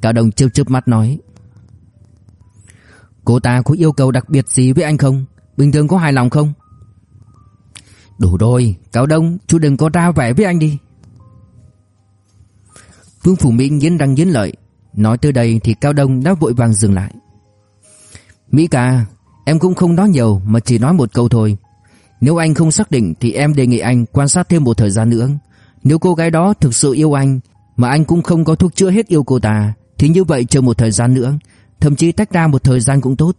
A: Cao Đồng chớp chớp mắt nói. Cô ta có yêu cầu đặc biệt gì với anh không? Bình thường có hài lòng không? Đủ rồi, Cao Đông, chú đừng có ra vẻ với anh đi. Vương Phủ Mỹ nghiến răng nghiến lợi, nói tới đây thì Cao Đông đã vội vàng dừng lại. Mỹ ca, em cũng không nói nhiều mà chỉ nói một câu thôi. Nếu anh không xác định thì em đề nghị anh quan sát thêm một thời gian nữa. Nếu cô gái đó thực sự yêu anh mà anh cũng không có thuốc chữa hết yêu cô ta thì như vậy chờ một thời gian nữa, thậm chí tách ra một thời gian cũng tốt,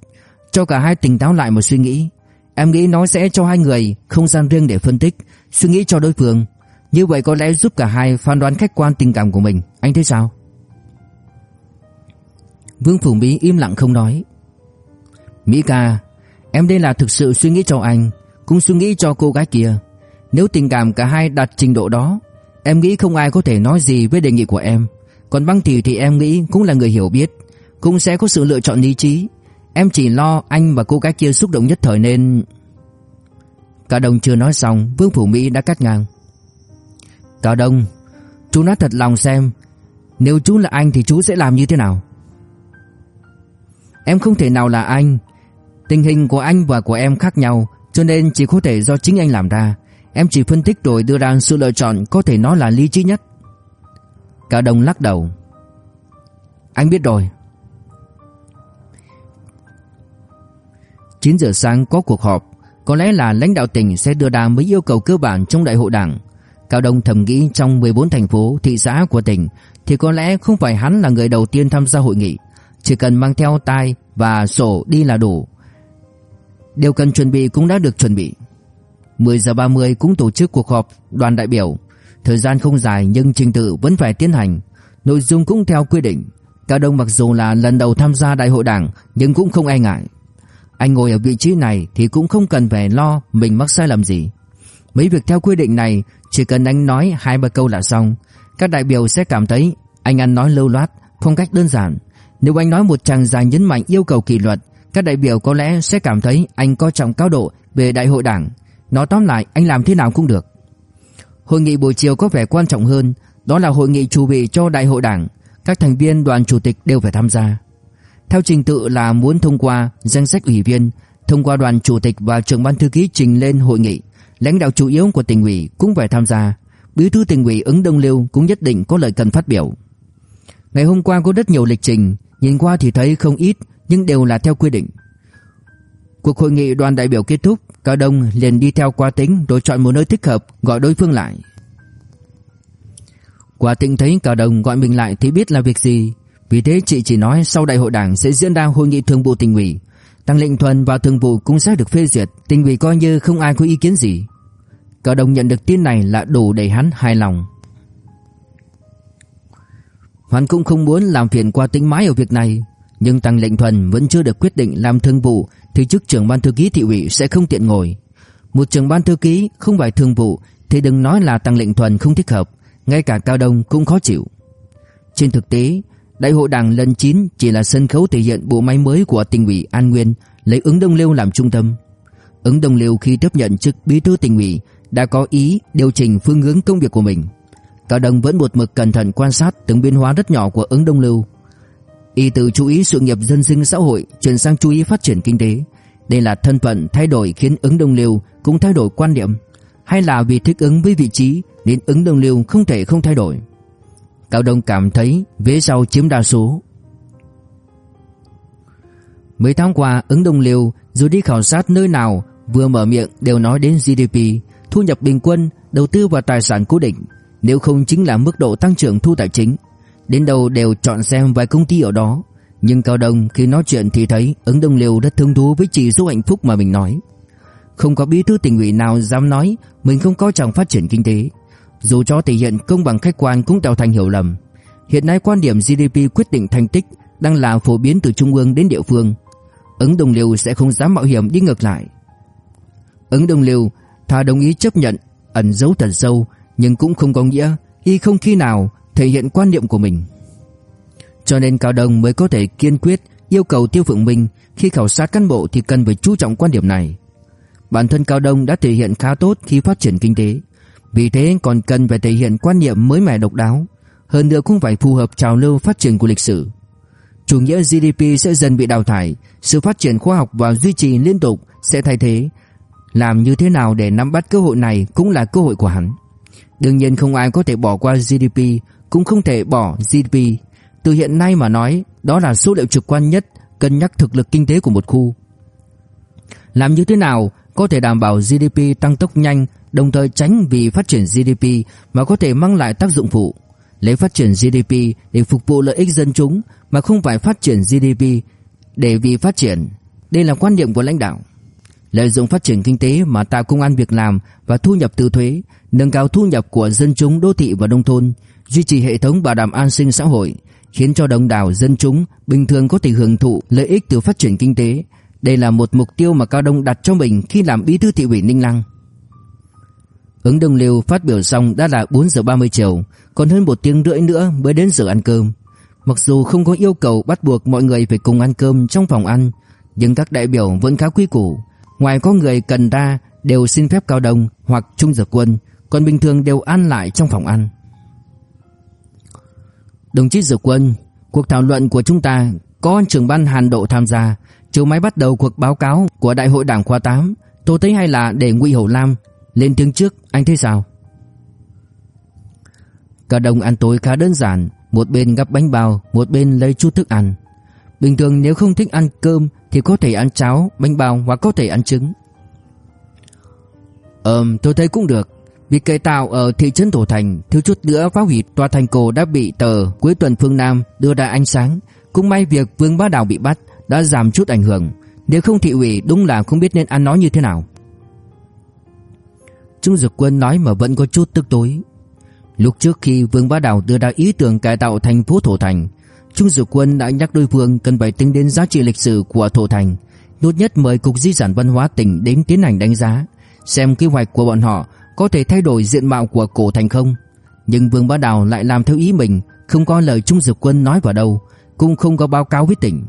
A: cho cả hai tỉnh táo lại một suy nghĩ. Em nghĩ nó sẽ cho hai người không gian riêng để phân tích, suy nghĩ cho đối phương. Như vậy có lẽ giúp cả hai phán đoán khách quan tình cảm của mình. Anh thấy sao? Vương Phủ Mỹ im lặng không nói Mỹ ca Em đây là thực sự suy nghĩ cho anh cũng suy nghĩ cho cô gái kia. Nếu tình cảm cả hai đạt trình độ đó, Em nghĩ không ai có thể nói gì với đề nghị của em. Còn băng thì thì em nghĩ cũng là người hiểu biết, Cũng sẽ có sự lựa chọn lý trí. Em chỉ lo anh và cô gái kia xúc động nhất thời nên Cao Đông chưa nói xong, Vương Phủ Mỹ đã cắt ngang. Cao Đông, Chú nói thật lòng xem, Nếu chú là anh thì chú sẽ làm như thế nào? Em không thể nào là anh. Tình hình của anh và của em khác nhau. Cho nên chỉ có thể do chính anh làm ra. Em chỉ phân tích rồi đưa ra sự lựa chọn Có thể nói là lý trí nhất. Cao đồng lắc đầu. Anh biết rồi. 9 giờ sáng có cuộc họp. Có lẽ là lãnh đạo tỉnh sẽ đưa ra mấy yêu cầu cơ bản trong đại hội đảng. Cao Đông thầm nghĩ trong 14 thành phố, thị xã của tỉnh Thì có lẽ không phải hắn là người đầu tiên tham gia hội nghị. Chỉ cần mang theo tai và sổ đi là đủ. Điều cần chuẩn bị cũng đã được chuẩn bị. 10 giờ 30 cũng tổ chức cuộc họp đoàn đại biểu. Thời gian không dài nhưng trình tự vẫn phải tiến hành. Nội dung cũng theo quy định. Cao Đông mặc dù là lần đầu tham gia đại hội đảng, Nhưng cũng không e ngại. Anh ngồi ở vị trí này thì cũng không cần phải lo mình mắc sai lầm gì. Mấy việc theo quy định này, Chỉ cần anh nói hai ba câu là xong. Các đại biểu sẽ cảm thấy Anh ăn nói lưu loát, Phong cách đơn giản. Nếu anh nói một tràng dài nhấn mạnh yêu cầu kỷ luật các đại biểu có lẽ sẽ cảm thấy Anh coi trọng cao độ về đại hội đảng. Nói tóm lại, anh làm thế nào cũng được. Hội nghị buổi chiều có vẻ quan trọng hơn, Đó là hội nghị chuẩn bị cho đại hội đảng. Các thành viên đoàn chủ tịch đều phải tham gia. Theo trình tự là muốn thông qua danh sách ủy viên, Thông qua đoàn chủ tịch và trưởng ban thư ký trình lên hội nghị. Lãnh đạo chủ yếu của tỉnh ủy cũng phải tham gia. Bí thư tỉnh ủy ứng Đông Liêu cũng nhất định có lời cần phát biểu. Ngày hôm qua có rất nhiều lịch trình, Nhìn qua thì thấy không ít nhưng đều là theo quy định Cuộc hội nghị đoàn đại biểu kết thúc Cao Đông liền đi theo Qua Tĩnh rồi chọn một nơi thích hợp gọi đối phương lại. Qua Tĩnh thấy Cao Đông gọi mình lại thì biết là việc gì, vì thế chị chỉ nói sau đại hội đảng sẽ diễn ra hội nghị thường vụ tỉnh ủy, Tăng Lệnh Thuần và thường vụ cũng sẽ được phê duyệt, tỉnh ủy coi như không ai có ý kiến gì. Cao Đông nhận được tin này là đủ để hắn hài lòng. Hắn cũng không muốn làm phiền Qua Tĩnh mãi ở việc này, nhưng Tăng Lệnh Thuần vẫn chưa được quyết định làm thương vụ thì chức trưởng ban thư ký thị ủy sẽ không tiện ngồi. Một trưởng ban thư ký không phải thương vụ thì đừng nói là Tăng Lệnh Thuần không thích hợp, ngay cả Cao Đông cũng khó chịu. Trên thực tế, Đại hội Đảng lần 9 chỉ là sân khấu thể hiện bộ máy mới của tỉnh ủy An Nguyên, lấy ứng Đông Liêu làm trung tâm. Ứng Đông Liêu khi tiếp nhận chức bí thư tỉnh ủy đã có ý điều chỉnh phương hướng công việc của mình. Cao Đông vẫn một mực cẩn thận quan sát từng biến hóa rất nhỏ của ứng Đông Liêu Y từ chú ý sự nghiệp dân sinh xã hội chuyển sang chú ý phát triển kinh tế. Đây là thân phận thay đổi khiến ứng đồng liêu cũng thay đổi quan điểm. Hay là vì thích ứng với vị trí nên ứng đồng liêu không thể không thay đổi. Cao Đông cảm thấy vế sau chiếm đa số. Mấy tháng qua ứng đồng liêu dù đi khảo sát nơi nào vừa mở miệng đều nói đến GDP, thu nhập bình quân, đầu tư vào tài sản cố định. Nếu không chính là mức độ tăng trưởng thu tài chính Đến đâu đều chọn xem vài công ty ở đó. Nhưng Cao Đông khi nói chuyện thì thấy ứng Đông Liêu rất thương thú với chỉ số hạnh phúc mà mình nói. Không có bí thư tỉnh ủy nào dám nói mình không có trọng phát triển kinh tế. Dù cho thể hiện công bằng khách quan cũng tạo thành hiểu lầm. Hiện nay quan điểm GDP quyết định thành tích đang là phổ biến từ trung ương đến địa phương. Ứng Đông Liêu sẽ không dám mạo hiểm đi ngược lại. Ứng Đông Liêu, thà đồng ý chấp nhận, ẩn giấu thật sâu, nhưng cũng không có nghĩa y không khi nào thể hiện quan niệm của mình. Cho nên Cao Đông mới có thể kiên quyết yêu cầu Tiêu Phượng Minh khi khảo sát cán bộ thì cần phải chú trọng quan điểm này. Bản thân Cao Đông đã thể hiện khá tốt khi phát triển kinh tế, vì thế còn cần phải thể hiện quan niệm mới mẻ độc đáo, hơn nữa cũng phải phù hợp trào lưu phát triển của lịch sử. Chủ nghĩa GDP sẽ dần bị đào thải, sự phát triển khoa học và duy trì liên tục sẽ thay thế. Làm như thế nào để nắm bắt cơ hội này cũng là cơ hội của hắn. Đương nhiên không ai có thể bỏ qua GDP cũng không thể bỏ GDP. Từ hiện nay mà nói, đó là số liệu trực quan nhất cân nhắc thực lực kinh tế của một khu. Làm như thế nào có thể đảm bảo GDP tăng tốc nhanh, đồng thời tránh vì phát triển GDP mà có thể mang lại tác dụng phụ. Lấy phát triển GDP để phục vụ lợi ích dân chúng mà không phải phát triển GDP để vì phát triển. Đây là quan điểm của lãnh đạo. Lợi dụng phát triển kinh tế mà tạo công an việc làm và thu nhập từ thuế, nâng cao thu nhập của dân chúng đô thị và nông thôn, duy trì hệ thống bảo đảm an sinh xã hội, khiến cho đông đảo dân chúng bình thường có thể hưởng thụ lợi ích từ phát triển kinh tế. Đây là một mục tiêu mà Cao Đông đặt cho mình khi làm bí thư thị ủy Ninh Lăng. Ứng Đông Liêu phát biểu xong đã là 4 giờ 30 chiều, còn hơn một tiếng rưỡi nữa mới đến giờ ăn cơm. Mặc dù không có yêu cầu bắt buộc mọi người phải cùng ăn cơm trong phòng ăn, nhưng các đại biểu vẫn khá quý củ. Ngoài có người cần ra đều xin phép Cao Đông hoặc Trung Dược Quân, còn bình thường đều ăn lại trong phòng ăn. Đồng chí Dược Quân, cuộc thảo luận của chúng ta có trưởng ban Hàn Độ tham gia, chiều mai bắt đầu cuộc báo cáo của Đại hội Đảng khóa 8, tôi thấy hay là để Ngụy Hổ Lam lên tiếng trước, anh thấy sao? Cả đồng ăn tối khá đơn giản, một bên gắp bánh bao, một bên lấy chút thức ăn. Bình thường nếu không thích ăn cơm thì có thể ăn cháo, bánh bao hoặc có thể ăn trứng. Ừm, tôi thấy cũng được. Việc cải tạo ở thị trấn Thổ Thành thiếu chút nữa phá hủy tòa thành cổ đã bị tờ cuối tuần phương Nam đưa ra ánh sáng. Cũng may việc Vương Bá Đào bị bắt đã giảm chút ảnh hưởng. Nếu không thị ủy đúng là không biết nên ăn nói như thế nào. Trung Dực Quân nói mà vẫn có chút tức tối. Lúc trước khi Vương Bá Đào đưa ra ý tưởng cải tạo thành phố Thổ Thành, Trung Dực Quân đã nhắc đối phương cần phải tính đến giá trị lịch sử của Thổ Thành. Tốt nhất mời Cục Di sản Văn hóa tỉnh đến tiến hành đánh giá, xem kế hoạch của bọn họ có thể thay đổi diện mạo của cổ thành không. Nhưng Vương Bá Đào lại làm theo ý mình, không có lời Trung Dực Quân nói vào đâu, cũng không có báo cáo với tỉnh.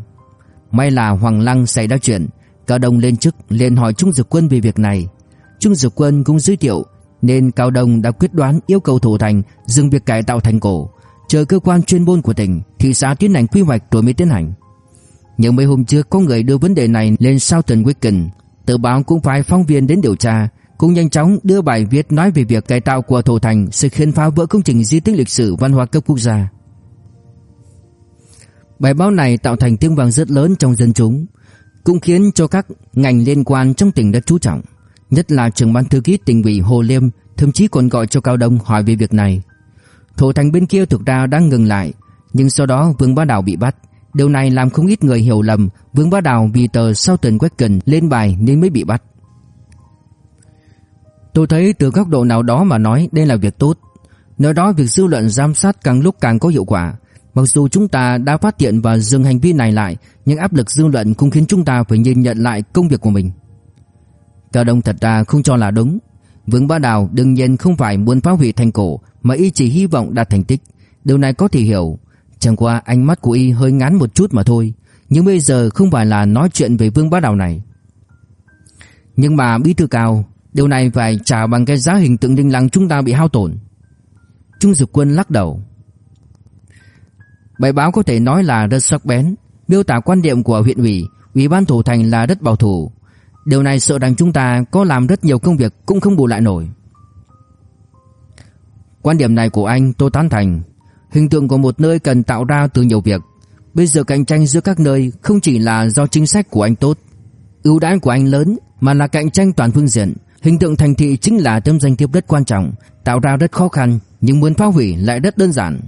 A: May là Hoàng Lăng xảy ra chuyện, Cao Đông lên chức liền hỏi Trung Dực Quân về việc này. Trung Dực Quân cũng giới thiệu nên Cao Đông đã quyết đoán yêu cầu thủ thành dừng việc cải tạo thành cổ, chờ cơ quan chuyên môn của tỉnh, thị xã tiến hành quy hoạch rồi mới tiến hành. Nhưng mấy hôm trước có người đưa vấn đề này lên Southern Weekend, tờ báo cũng phải phóng viên đến điều tra, cũng nhanh chóng đưa bài viết nói về việc cải tạo của thủ thành sẽ khiến phá vỡ công trình di tích lịch sử văn hóa cấp quốc gia. Bài báo này tạo thành tiếng vang rất lớn trong dân chúng, cũng khiến cho các ngành liên quan trong tỉnh rất chú trọng. Nhất là trưởng ban thư ký tỉnh ủy Hồ Liêm thậm chí còn gọi cho Cao Đông hỏi về việc này. Thổ thành bên kia thực ra đang ngừng lại, nhưng sau đó Vương Bá Đào bị bắt. Điều này làm không ít người hiểu lầm Vương Bá Đào vì tờ Southern cần lên bài nên mới bị bắt. Tôi thấy từ góc độ nào đó mà nói đây là việc tốt. Nơi đó việc dư luận giám sát càng lúc càng có hiệu quả. Mặc dù chúng ta đã phát hiện và dừng hành vi này lại, nhưng áp lực dư luận cũng khiến chúng ta phải nhìn nhận lại công việc của mình. Cao Đông thật ra không cho là đúng. Vương Bá Đào đương nhiên không phải muốn phá hủy thành cổ mà y chỉ hy vọng đạt thành tích. Điều này có thể hiểu. Chẳng qua ánh mắt của y hơi ngắn một chút mà thôi. Nhưng bây giờ không phải là nói chuyện về Vương Bá Đào này. Nhưng mà bí thư cao, điều này phải trả bằng cái giá hình tượng đinh lăng chúng ta bị hao tổn. Trung Dực Quân lắc đầu. Bài báo có thể nói là rất sắc bén, miêu tả quan điểm của huyện ủy, ủy ban thủ thành là rất bảo thủ, Điều này sợ rằng chúng ta có làm rất nhiều công việc cũng không bù lại nổi. Quan điểm này của anh tôi tán thành. Hình tượng của một nơi cần tạo ra từ nhiều việc. Bây giờ cạnh tranh giữa các nơi không chỉ là do chính sách của anh tốt, ưu đãi của anh lớn mà là cạnh tranh toàn phương diện. Hình tượng thành thị chính là tấm danh thiếp rất quan trọng, tạo ra rất khó khăn nhưng muốn phá hủy lại rất đơn giản.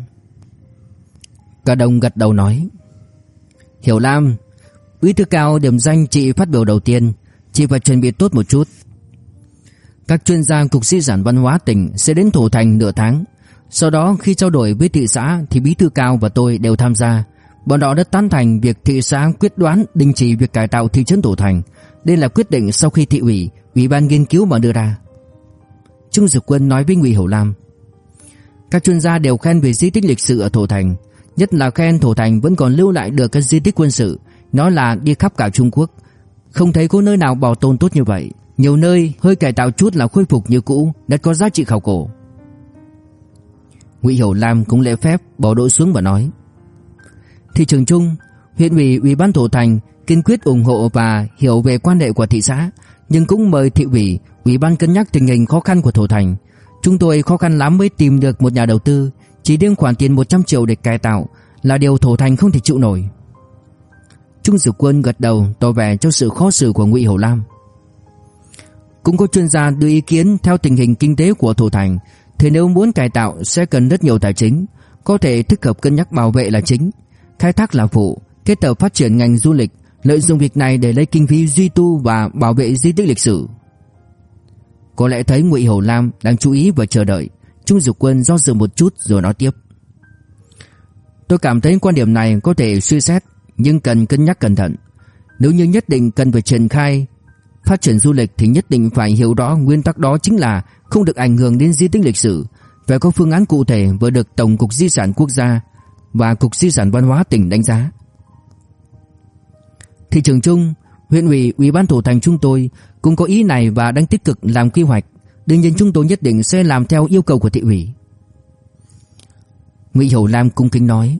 A: Cả đồng gật đầu nói. Hiểu Lam, Bí thư cao điểm danh chị phát biểu đầu tiên chị phải chuẩn bị tốt một chút. Các chuyên gia cục di sản văn hóa tỉnh sẽ đến Thủ Thành nửa tháng. Sau đó khi trao đổi với thị xã thì bí thư cao và tôi đều tham gia. Bọn họ đã tán thành việc thị xã quyết đoán đình chỉ việc cải tạo thị trấn Thủ Thành. Đây là quyết định sau khi thị ủy, ủy ban nghiên cứu mà đưa ra. Trung Dực Quân nói với Ngụy Hữu Lam. Các chuyên gia đều khen về di tích lịch sử ở Thổ Thành, nhất là khen Thổ Thành vẫn còn lưu lại được các di tích quân sự, nó là đi khắp cả Trung Quốc, không thấy có nơi nào bảo tồn tốt như vậy Nhiều nơi hơi cải tạo chút là khôi phục như cũ Đất có giá trị khảo cổ Ngụy Hiểu Lam cũng lễ phép bỏ đội xuống và nói Thị trường chung Huyện ủy ủy ban thổ thành kiên quyết ủng hộ và hiểu về quan hệ của thị xã nhưng cũng mời thị ủy ủy ban cân nhắc tình hình khó khăn của thổ thành. Chúng tôi khó khăn lắm mới tìm được một nhà đầu tư. Chỉ riêng khoản tiền 100 triệu để cải tạo Là điều thổ thành không thể chịu nổi. Trung Dực Quân gật đầu tỏ vẻ cho sự khó xử của Ngụy Hầu Lam. Cũng có chuyên gia đưa ý kiến theo tình hình kinh tế của thổ thành, thì nếu muốn cải tạo sẽ cần rất nhiều tài chính, có thể thích hợp cân nhắc bảo vệ là chính, khai thác là phụ, kết hợp phát triển ngành du lịch, lợi dụng việc này để lấy kinh phí duy tu và bảo vệ di tích lịch sử. Có lẽ thấy Ngụy Hầu Lam đang chú ý và chờ đợi, Trung Dục Quân do dự một chút rồi nói tiếp. Tôi cảm thấy quan điểm này có thể suy xét nhưng cần cân nhắc cẩn thận. Nếu như nhất định cần phải triển khai phát triển du lịch thì nhất định phải hiểu rõ nguyên tắc đó chính là không được ảnh hưởng đến di tích lịch sử, phải có phương án cụ thể vừa được Tổng cục Di sản Quốc gia và Cục Di sản Văn hóa tỉnh đánh giá. Thị trường chung, huyện ủy, ủy ban thủ thành chúng tôi cũng có ý này và đang tích cực làm quy hoạch. Đương nhiên chúng tôi nhất định sẽ làm theo yêu cầu của thị ủy. Ngụy Hiểu Lam cung kính nói: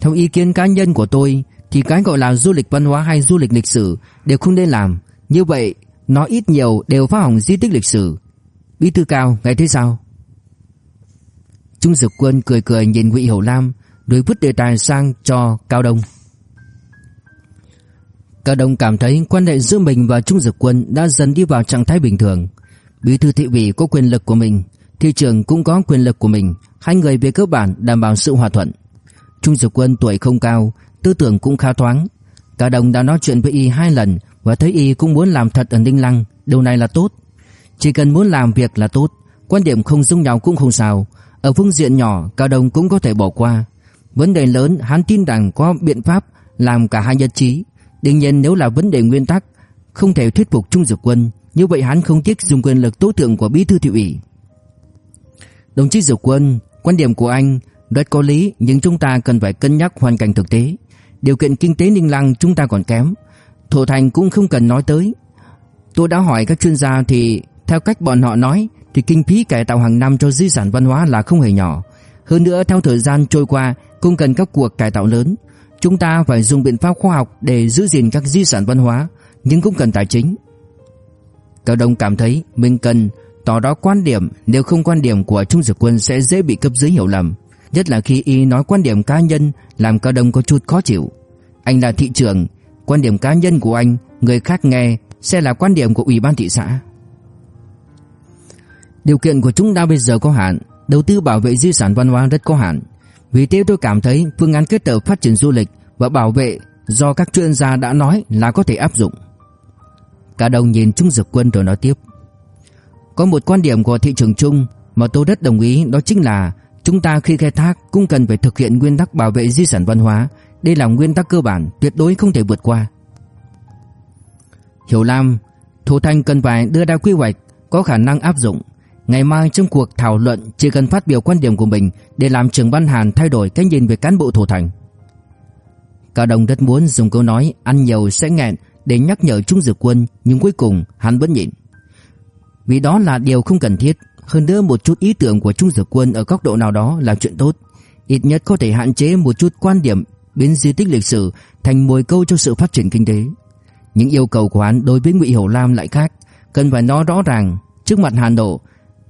A: Theo ý kiến cá nhân của tôi thì cái gọi là du lịch văn hóa hay du lịch lịch sử đều không nên làm. Như vậy, nó ít nhiều đều phá hỏng di tích lịch sử. Bí thư cao, ngài thấy sao? Trung Dực Quân cười cười nhìn Ngụy Hiểu Lam, rồi vứt đề tài sang cho Cao Đông. Cao Đông cảm thấy quan hệ giữa mình và Trung Dực Quân đã dần đi vào trạng thái bình thường. Bí thư thị ủy có quyền lực của mình, thị trưởng cũng có quyền lực của mình, hai người về cơ bản đảm bảo sự hòa thuận. Trung Dực Quân tuổi không cao, tư tưởng cũng khá thoáng. Cao Đông đã nói chuyện với y hai lần và thấy y cũng muốn làm thật ở Ninh Lăng, điều này là tốt. Chỉ cần muốn làm việc là tốt, quan điểm không giống nhau cũng không sao, ở phương diện nhỏ Cao Đông cũng có thể bỏ qua Vấn đề lớn hắn tin rằng có biện pháp Làm cả hai nhất trí Đương nhiên nếu là vấn đề nguyên tắc, Không thể thuyết phục Trung Dược Quân, Như vậy hắn không tiếc dùng quyền lực tối thượng của bí thư thị ủy Đồng chí Dược Quân, Quan điểm của anh rất có lý, Nhưng chúng ta cần phải cân nhắc hoàn cảnh thực tế Điều kiện kinh tế Ninh Lăng chúng ta còn kém, Thổ thành cũng không cần nói tới Tôi đã hỏi các chuyên gia thì Theo cách bọn họ nói thì kinh phí cải tạo hàng năm cho di sản văn hóa là không hề nhỏ. Hơn nữa theo thời gian trôi qua, cũng cần các cuộc cải tạo lớn. Chúng ta phải dùng biện pháp khoa học để giữ gìn các di sản văn hóa, nhưng cũng cần tài chính. Cao Đông cảm thấy mình cần tỏ rõ quan điểm, nếu không quan điểm của Trung Dực Quân sẽ dễ bị cấp dưới hiểu lầm. Nhất là khi y nói quan điểm cá nhân làm Cao Đông có chút khó chịu. Anh là thị trưởng, quan điểm cá nhân của anh, người khác nghe sẽ là quan điểm của ủy ban thị xã. Điều kiện của chúng ta bây giờ có hạn, đầu tư bảo vệ di sản văn hóa rất có hạn. Vì thế tôi cảm thấy phương án kết hợp phát triển du lịch và bảo vệ do các chuyên gia đã nói là có thể áp dụng. Cả đồng nhìn Trung Dực Quân rồi nói tiếp. Có một quan điểm của thị trường chung mà tôi rất đồng ý đó chính là chúng ta khi khai thác cũng cần phải thực hiện nguyên tắc bảo vệ di sản văn hóa. Đây là nguyên tắc cơ bản tuyệt đối không thể vượt qua. Hiểu Lam, Thủ Thành cần phải đưa ra quy hoạch có khả năng áp dụng Ngày mai trong cuộc thảo luận chỉ cần phát biểu quan điểm của mình để làm trưởng ban Hàn thay đổi cái nhìn về cán bộ thủ thành. Cao Đông rất muốn dùng câu nói ăn nhiều sẽ nghẹn để nhắc nhở Trung Dược Quân nhưng cuối cùng hắn vẫn nhịn. Vì đó là điều không cần thiết, hơn nữa một chút ý tưởng của Trung Dược Quân ở góc độ nào đó là chuyện tốt, ít nhất có thể hạn chế một chút quan điểm biến di tích lịch sử thành mồi câu cho sự phát triển kinh tế. Những yêu cầu của hắn đối với Ngụy Hổ Lam lại khác, cần phải nói rõ ràng trước mặt Hàn Độ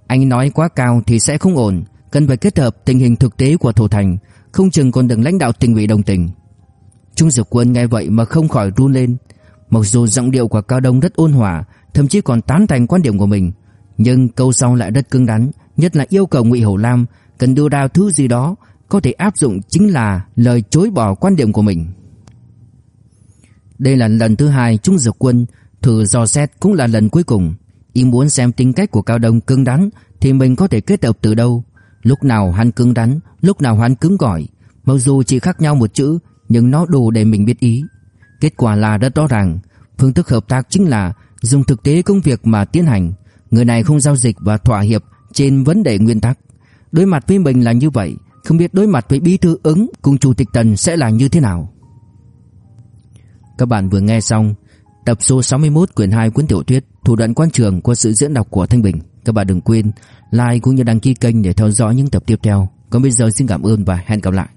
A: anh nói quá cao thì sẽ không ổn, cần phải kết hợp tình hình thực tế của thủ thành, không chừng còn được lãnh đạo tỉnh ủy đồng tình. Trung Dực Quân nghe vậy mà không khỏi run lên. Mặc dù giọng điệu của Cao Đông rất ôn hòa, thậm chí còn tán thành quan điểm của mình, nhưng câu sau lại rất cứng rắn, nhất là yêu cầu Ngụy Hổ Lam cần đưa ra thứ gì đó có thể áp dụng chính là lời chối bỏ quan điểm của mình. Đây là lần thứ hai Trung Dực Quân thử dò xét cũng là lần cuối cùng. Y muốn xem tính cách của Cao Đông cứng rắn thì mình có thể kết hợp từ đâu. Lúc nào hắn cứng rắn, lúc nào hắn cứng gọi Mặc dù chỉ khác nhau một chữ, nhưng nó đủ để mình biết ý. Kết quả là rất rõ ràng. Phương thức hợp tác chính là dùng thực tế công việc mà tiến hành. Người này không giao dịch và thỏa hiệp trên vấn đề nguyên tắc. Đối mặt với mình là như vậy, không biết đối mặt với bí thư ứng cùng chủ tịch Tần sẽ là như thế nào. Các bạn vừa nghe xong tập số 61 quyển 2 cuốn tiểu thuyết Thủ đoạn quan trường qua sự diễn đọc của Thanh Bình. Các bạn đừng quên like cũng như đăng ký kênh để theo dõi những tập tiếp theo. Còn bây giờ xin cảm ơn và hẹn gặp lại.